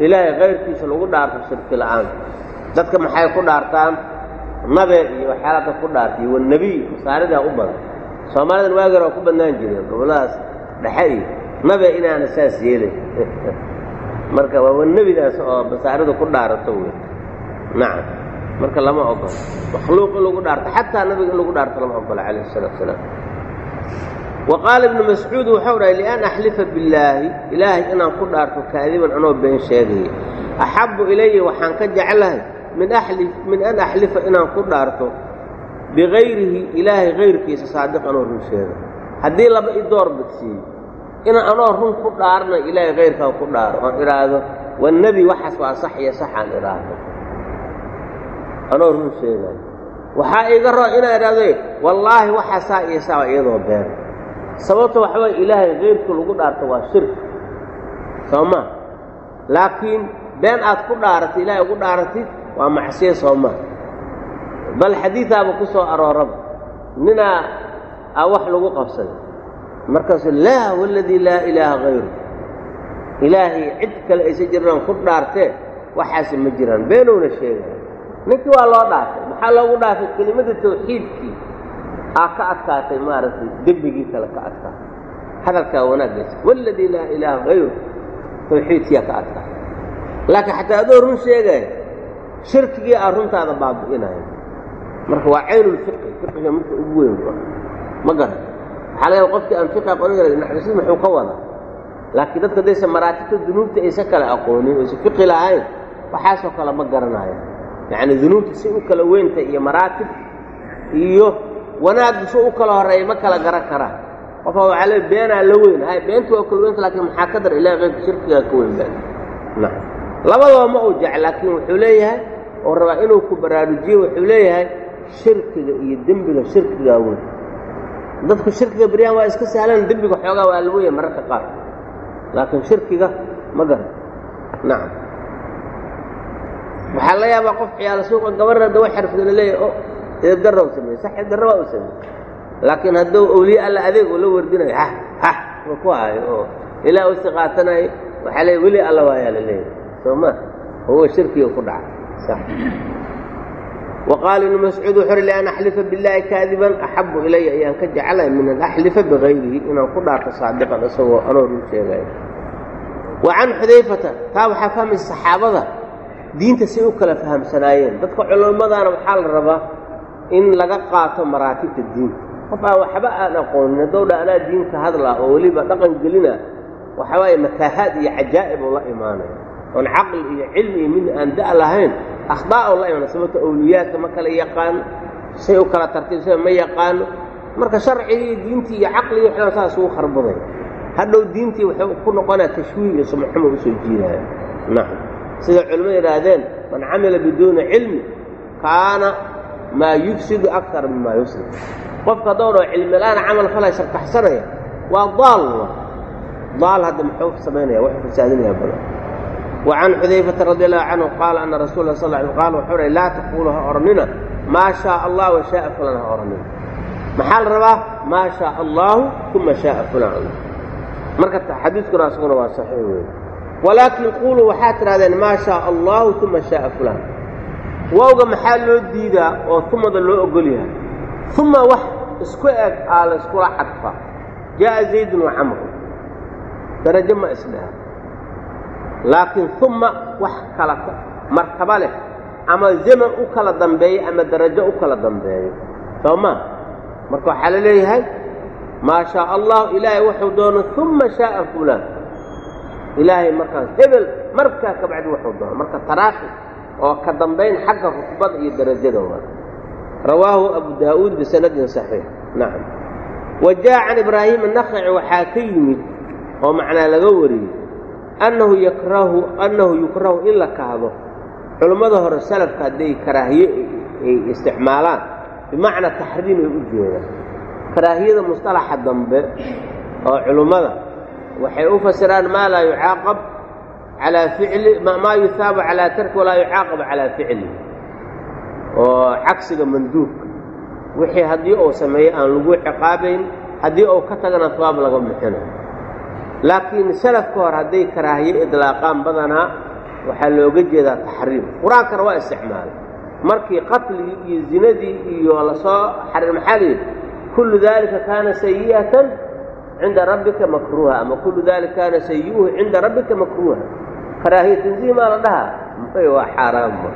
ilaahay kayrkiisa lagu dhaarto shirki la'aan. Dadka maxay ku dhaartaan? Nabe iyo waxyaalada ku dhaartay wanebiy masaaridaa u badan. Soomaalidan waageer waa ku badnaan jireen gobolladaas dhexe iyo nabe inaana saas yeelay (laughs) marka waa wanebidaas oo masaarida ku dhaarato wey nacam marka lama ogola. Makhluuq lagu dhaarto xataa nabiga in lagu dhaarto lama ogola calayh isalaatu salaam. Wa qaala ibnu mascuud waxau dhahay lian axlifa billaahi ilaahay inaan ku dhaarto kaadiban anoo been sheegaya. Axabbu ilaya waxaan ka jeclahay min ali min an axlifa inaan ku dhaarto bikayrihi ilaahay kayrkiisa saadiq anoo run sheega haddii laba i door badsiiyo inaan anoo run ku dhaarna ilaahay kayrkaa ku dhaaro oon idhaahdo wanebi waxaas waa sax iyo saxaan idhaahdo anoo run sheegayo waxaa iiga roo inaa idhahdo wallaahi waxaasaa iyo saa iyadoo been sababta waxa ilaahay kayrku lagu dhaarto waa shirk. Soo ma? Laakiin been aad ku dhaaratay ilaahay ugu dhaaratid waa macsiye soo maa bal xadiidaaba ku soo arooraba ninaa a wax lagu qabsaday. Markaasuu laa waladii laa ilaaha hayru ilaahay cid kale aysa jiraan ku dhaartee waxaase ma jiraan. Beenowna sheegaya ninkii waa loo dhaafay. Maxaa loogu dhaafay? Kelimadda tawxiidkii. Aa ka adkaatay maaragtay dembigii kale ka adkaatay. Hadalkaa wanaagaysa waladii laa ilaaha hayru tawxiidkiyaa ka adkaatay. Laakiin xataa adoo run sheegaya shirkigii aa runtaada baabi'inaya marka waa caynulfiqi fiqiga midka ugu weyn ma garan waxaa laga qofkii aan fiqi aqooni kara naxariisid muxuu ka wada laakiin dadka daysa maraatibta dunuubta aysa kala aqoonin aysa fiqi lahayn waxaasoo kale ma garanaya yacni dunuubta si u kala weynta iyo maraatib iyo wanaaggu si u kala horreeya ma kala garan karaan qofka waxaa le beenaa la weyn. Hay beenta waa kala weynta laakiin maxaa ka dar? Ilahi qaybka shirkigaa ka weyn baa. Nacam labadaba ma uu jec laakiin wuxuu leeyahay oo rabaa inuu ku baraarujiyo wuxuu leeyahay shirkiga iyo dembiga shirkigaa weyn. Dadku shirkiga beryaan waa iska sahlan dembiga xoogaa waa la weya mararka qaar. Laakiin shirkiga ma garan. Nacam waxaa laga yaabaa qof ciyaal suuqa gabarna da xarfida laleeya o edabdarra u sameeye saxib darrabaa u sameeye laakiin hadduu awliye alla adeeg oo la wardinayo hah hah ma ku hayo oo ilaah u istiqaatanayo waxaa leey weli alla waayaa laleeya soo ma huwa shirkiga ku dhacay waqaala ibnu mascuud wuxuu uhi lian axlifa billaahi kaadiban axabu ilaya ayaan ka jeclay min an axlifa bikayrihi inaan ku dhaarto saadiqan isagoo anoo run sheegayo wa can xudayfata taa waxaa fahmay saxaabada diinta say u kala fahamsanaayeen. Dadka culimmadaana waxaa la rabaa in laga qaato maraatibta diinta. Qof aan waxba aan aqoonin haddou dha anaa diinka hadla oo weliba dhaqan gelina waxawaaye mataahaad iyo cajaa'ib oo la imaanaya oon caqli iyo cilmi iyo mid aan da' lahayn akhdaa oo la imaana sababto awliyaadka ma kala yaqaano say u kala tartiibsada ma yaqaano marka sharcigii iyo diintii iyo caqligii waxdhan saas ugu kharbaday hadhow diintii waxay ku noqonaya tashwiih iyo sumxuma u soo jiidaya nacam siday culimmadu yidhaahdeen man camila biduuni cilmi kaana maa yufsidu akar mimaa yusli qofka haddowdhoo cilmilaan camal falay sharkaxsanaya waa daal. Daal hadda muxuu samaynaya wuxuu fasaadinaya badan wa can xudayfata radi allahu canhu qaala ana rasuul sal l qala wuxuu laa taqulu ha ohanina maa shaaa allah wa fulan ha ohanina maxaa la rabaa maa shaaa allaahu uma shaaa fulan. Marka xadiidkuna asaguna waa saxiix weeye walaakin quuluu waxaad tidhahdeen maa shaa allahu tuma shaaa fulaan. Waawga maxaa loo diidaa oo tumada loo ogol yahay? Uma wax isku eg aa la yskula cadfa. Jaa'a zaydun wacamr darajo ma isdhaha laakiin uma wax kala markaba leh ama zaman u kala dambeeyo ama darajo u kala dambeeyo. Soo maa marka waxaa la leeyahay maa shaa allahu ilaahay wuxuu doono uma shaaa fulaan ilaahay markaas hebel markaa ka bacdi wuxuu doono marka taraaqi oo ka dambayn xagga rutbada iyo darajada waa. Rawaahu abu daa'uud bisanadin saxiix. Nacam wa jaa can ibraahim annakhaci waxaa ka yimid oo macnaa laga wariyey annahu yakrahu annahu yukrahu in la kahdo. Culummada hore salafka hadday karaahiye ay isticmaalaan. Bimacnaa taxriim ay u jeedaan. Karaahiyada musطalaxa dambe oo culummada waxay u fasiraan maa laa yucaaqab calaa ficli maa yusaabu calaa tarki walaa yucaaqab calaa ficli. Oo cagsiga manduubka. Wixii haddii uu sameeyo aan lagu ciqaabayn haddii uu ka tagana hawaab laga bixinayo laakiin salafka hor hadday karaahiye idlaaqaan badanaa waxaa looga jeedaa taxriim. Qur'aankana waa isticmaalay. Markii qatligii iyo zinadii iyo la soo xarir maxaa layidhi kullu daalika kaana sayi'atan cinda rabbika makruuha ama kullu daalika kaana sayi'uhu cinda rabbika makruuha karaahiya tanziih maa la dhahaa may waa xaaraamma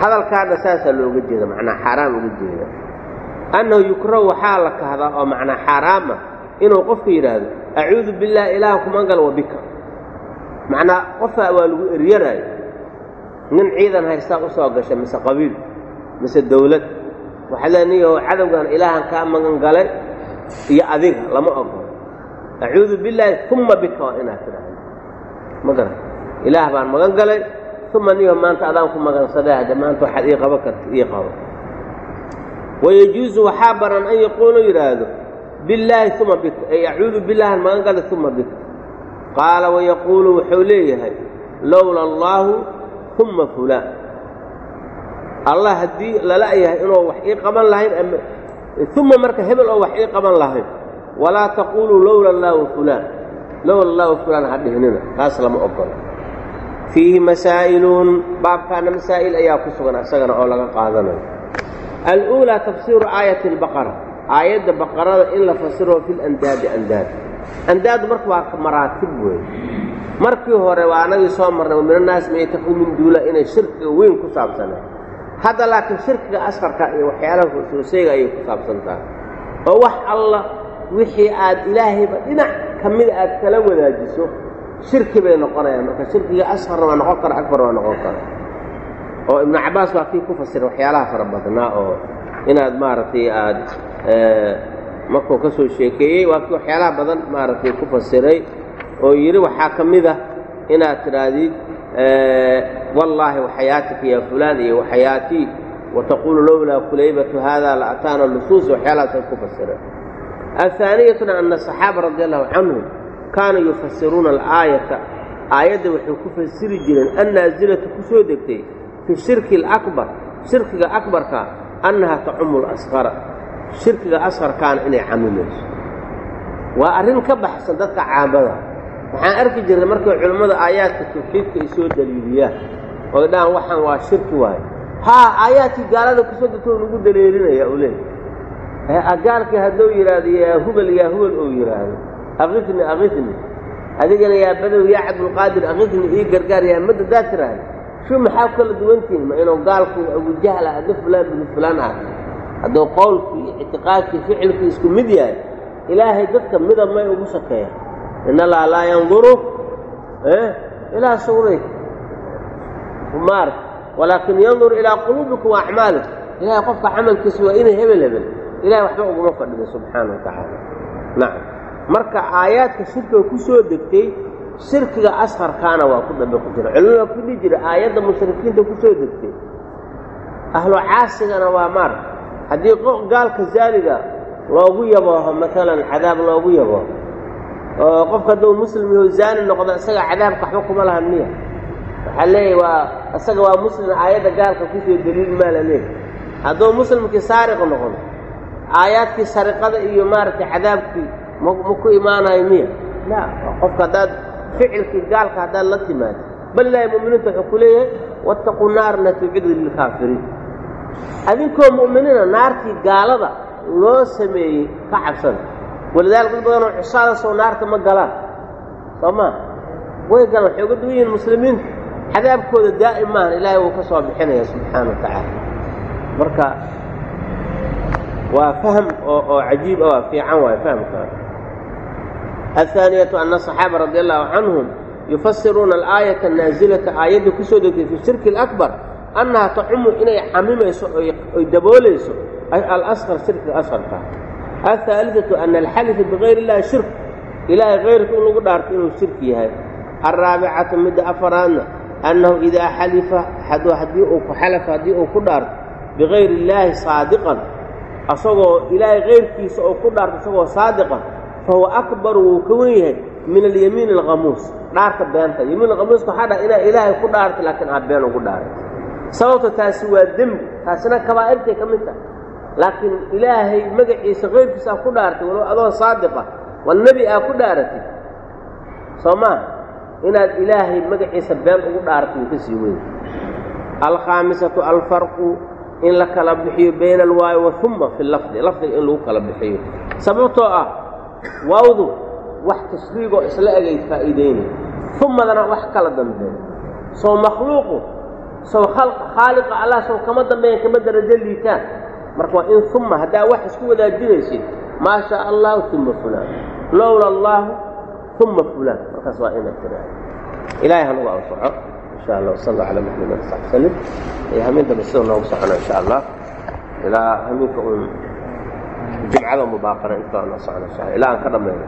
hadalkaana saasaa looga jeeda macnaa xaaraam uga jeeda annahu yukrahu waxaa la kahdaa oo macnaa xaaraama inuu qofku yidhaahdo acuudu billahi ilaaha kumangal wa bika macnaa qofaa waa lagu eryanayo nin ciidan haystaa u soo gasha mise qabiil mise dawlad waxaa le niyaho cadowgan ilaahan kaa magan iyo adiga lama ogolo acuudu billaahi uma bika waa inaad tidhaahdo. Ma garan ilaah baan magan galay uma niyaho maanta adaan ku magansadee hadde maanta waxaad ii qaban karta ii qabo wayajuusu waxaa baran an yaquulu yidhaahdo billaahi uma bika. Ay acuudu billahan magan galay uma bika. Qaala wayaquulu wuxuu leeyahay lowla allaahu uma fulaan. Allah haddii lala yahay inuu wax ii qaban lahayn ama uma marka hebel oo wax ii qaban lahayn walaa taquuluu lowla allaahu fulaan. Lowla allaahu fulaan ha dhihnina taas lama ogola fiihi masaa'iluun baabkaana masaa'il ayaa ku sugan isagana oo laga qaadanayo. Aluulaa tafsiiru aayati albaqara aayadda baqarada in la fasiro fi landaadi andaad. Andaadu marka waa maraatib weeye markii hore waa anagii soo marnay min annaas man yataku min duula inay shirkiga weyn ku saabsaneen hadda laakiin shirkiga asqarka iyo waxyaalaha hoosooseega ayay ku saabsan tahay oo wax alla wixii aad ilaahayba dhinac ka mida aad kala wadaajiso shirki bay noqonayaan. Marka shirkiga asqarna waa noqon kara akbar waa noqon kara. Oo ibnu cabbaas waa kii ku fasiray waxyaalaha fara badnaa oo inaad maaragtay aad markuu ka sheekeeyey waa kii waxyaalaha badan maaragtay ku fasiray oo yidhi waxaa ka mid ah inaad tidhaahdid wallaahi waxayaatika ya fulaan iyo waxayaatii wataquulu lowlaa kulaybatu haada la ataana lusuus waxyaalahaasay ku fasireen ahaaniyatuna ana asaxaaba radi allahu canhum kaanuu yufasiruuna alaayata aayadda waxay ku fasiri jireen annaasilata ku soo degtay fi shirki alakbar shirkiga akbarka annaha tacumu lasqara shirkiga asqarkaana inay camimayso waa arrin ka baxsan dadka caamada waxaan arki jirnay markay culimmada aayaadka tawxiidka ay soo daliiliyaan oy dhahaan waxaan waa shirki waayo haa aayaadkii gaalada ku soo degtoo lagu daleelinaya u leeyahy gaalkii hadduu yidhaahdo yaa hubal yaa hubal ou yidhaahdo aqifni aqifni adigana yaa badow yaa cabdulqaadir aqifni ii gargaar yaa madda daa tiraahda shuu maxaa kala duwantihin ma inuu gaalku abujahla hadda fulaan binu fulaan ah hadduu qowlkii ictiqaadkii ficilkii isku mid yahay ilaahay dadka midab may ugu sakeeya. In allaha laa yanduru ilaa suwrayk maar walaakin yandur ilaa quluubikum wa acmaalikum ilahay qofka camalkiisa waa inay hebel hebel ilahay waxba uguma fadhido subxaana wa nacam marka aayaadka shirkiga ku soo degtay shirkiga asqarkaana waa ku ku jira. Culimada waa ku jira aayadda mushrikiinta ku degtay. Ahlu caasigana waa maar haddii gaalka zaaniga loogu yabooho maalan cadaab loogu yabooho oo qofka hadduu muslim yaho zaani noqdo isaga cadaabka waxba kuma lahan miya. Waxaa leeyahy waa isaga waa muslim aayadda gaalka ku soo daliil maa la leeyahy hadduu muslimkii saariq noqdo aayaadkii sariqada iyo maaragtay cadaabkii ma ma ku imaanayo miya? La qofka haddaad ficilkii gaalka haddaad la timaado. Bal ilaahay mu'miniinta wuxuu ku leeyahay wattaquu naarna tucidu lilkaafiriin adinkoo mu'miniina naartii gaalada loo sameeyey ka cabsada walidaalika dad badanoo cusaada soo naarta ma galaan. Soo maa way galaan waxay uga duwan yihiin muslimiintu cadaabkooda daa'im maahan ilaahay wuu ka soo bixinaya subxaana wa tacaala. Marka waa fahm oo oo cajiib ah waa fiican waayo fahamkaa الثانية أن الصحاaبة رضي الله عنهم يفسiruuna الآaيaة الناaزلةa aayadda ku soo degtay في الشhirك الأكبر أنaha تacumu inay camimayso oy daboolayso الأصغر شhirkiga أصغرka الثالثة أن الxلفa بغayr الlahi شhirك ilaahay غayrka in lagu dhaarto inuu shirki yahay الرaaبicaةu midda أفraadna أنahu إidaa xalifa haddii uu ku xalف haddii uu ku dhaarto بغayr الlaahi صاadiقا asagoo ilaahay kayrkiisa oo ku dhaarta isagoo saadiqa fa huwa akbaru wuu ka wen yahay min alyamiin alkhamuus dhaarta beenta. Yamiin alkhamuuska waxaa dha inaa ilaahay ku dhaartay laakiin aad been ugu dhaaray. Sababta taasi waa dembi taasina kabaa'irtay ka mid tahay. Laakiin ilaahay magaciisa keyrkiisa aa ku dhaartay walow adoo saadiqa wal nebi aa ku dhaaratay. Soo maa inaad ilaahay magaciisa been ugu dhaaratay wuu ka sii weyn alkhaamisatu alfarqu in la kala bixiyo bayna alwaayo wa uma fi lafdi lafdiga in lagu kala bixiyo. Sababtoo ah waawdu wax tashriigoo isla egayd faa'iidaynay umadana wax kala dambeeya sow makhluuqu sow khaaliqa allah sow kama dambeeyan kama darajo liitaan marka waa in uma haddaa wax isku wadaajinaysid maa shaa allahu uma fulaan. Lowla allaahu uma fulaan. Markaas waa inaad tiraahdo. Ilahay hanugu anfaco insha allah wasala calaa maxamed sax salim iyo hamiintaba sida noogu socona insha allah ilaa hamiinka un jumcada mubaaqana inta noo socno ilaa aan ka dhammayno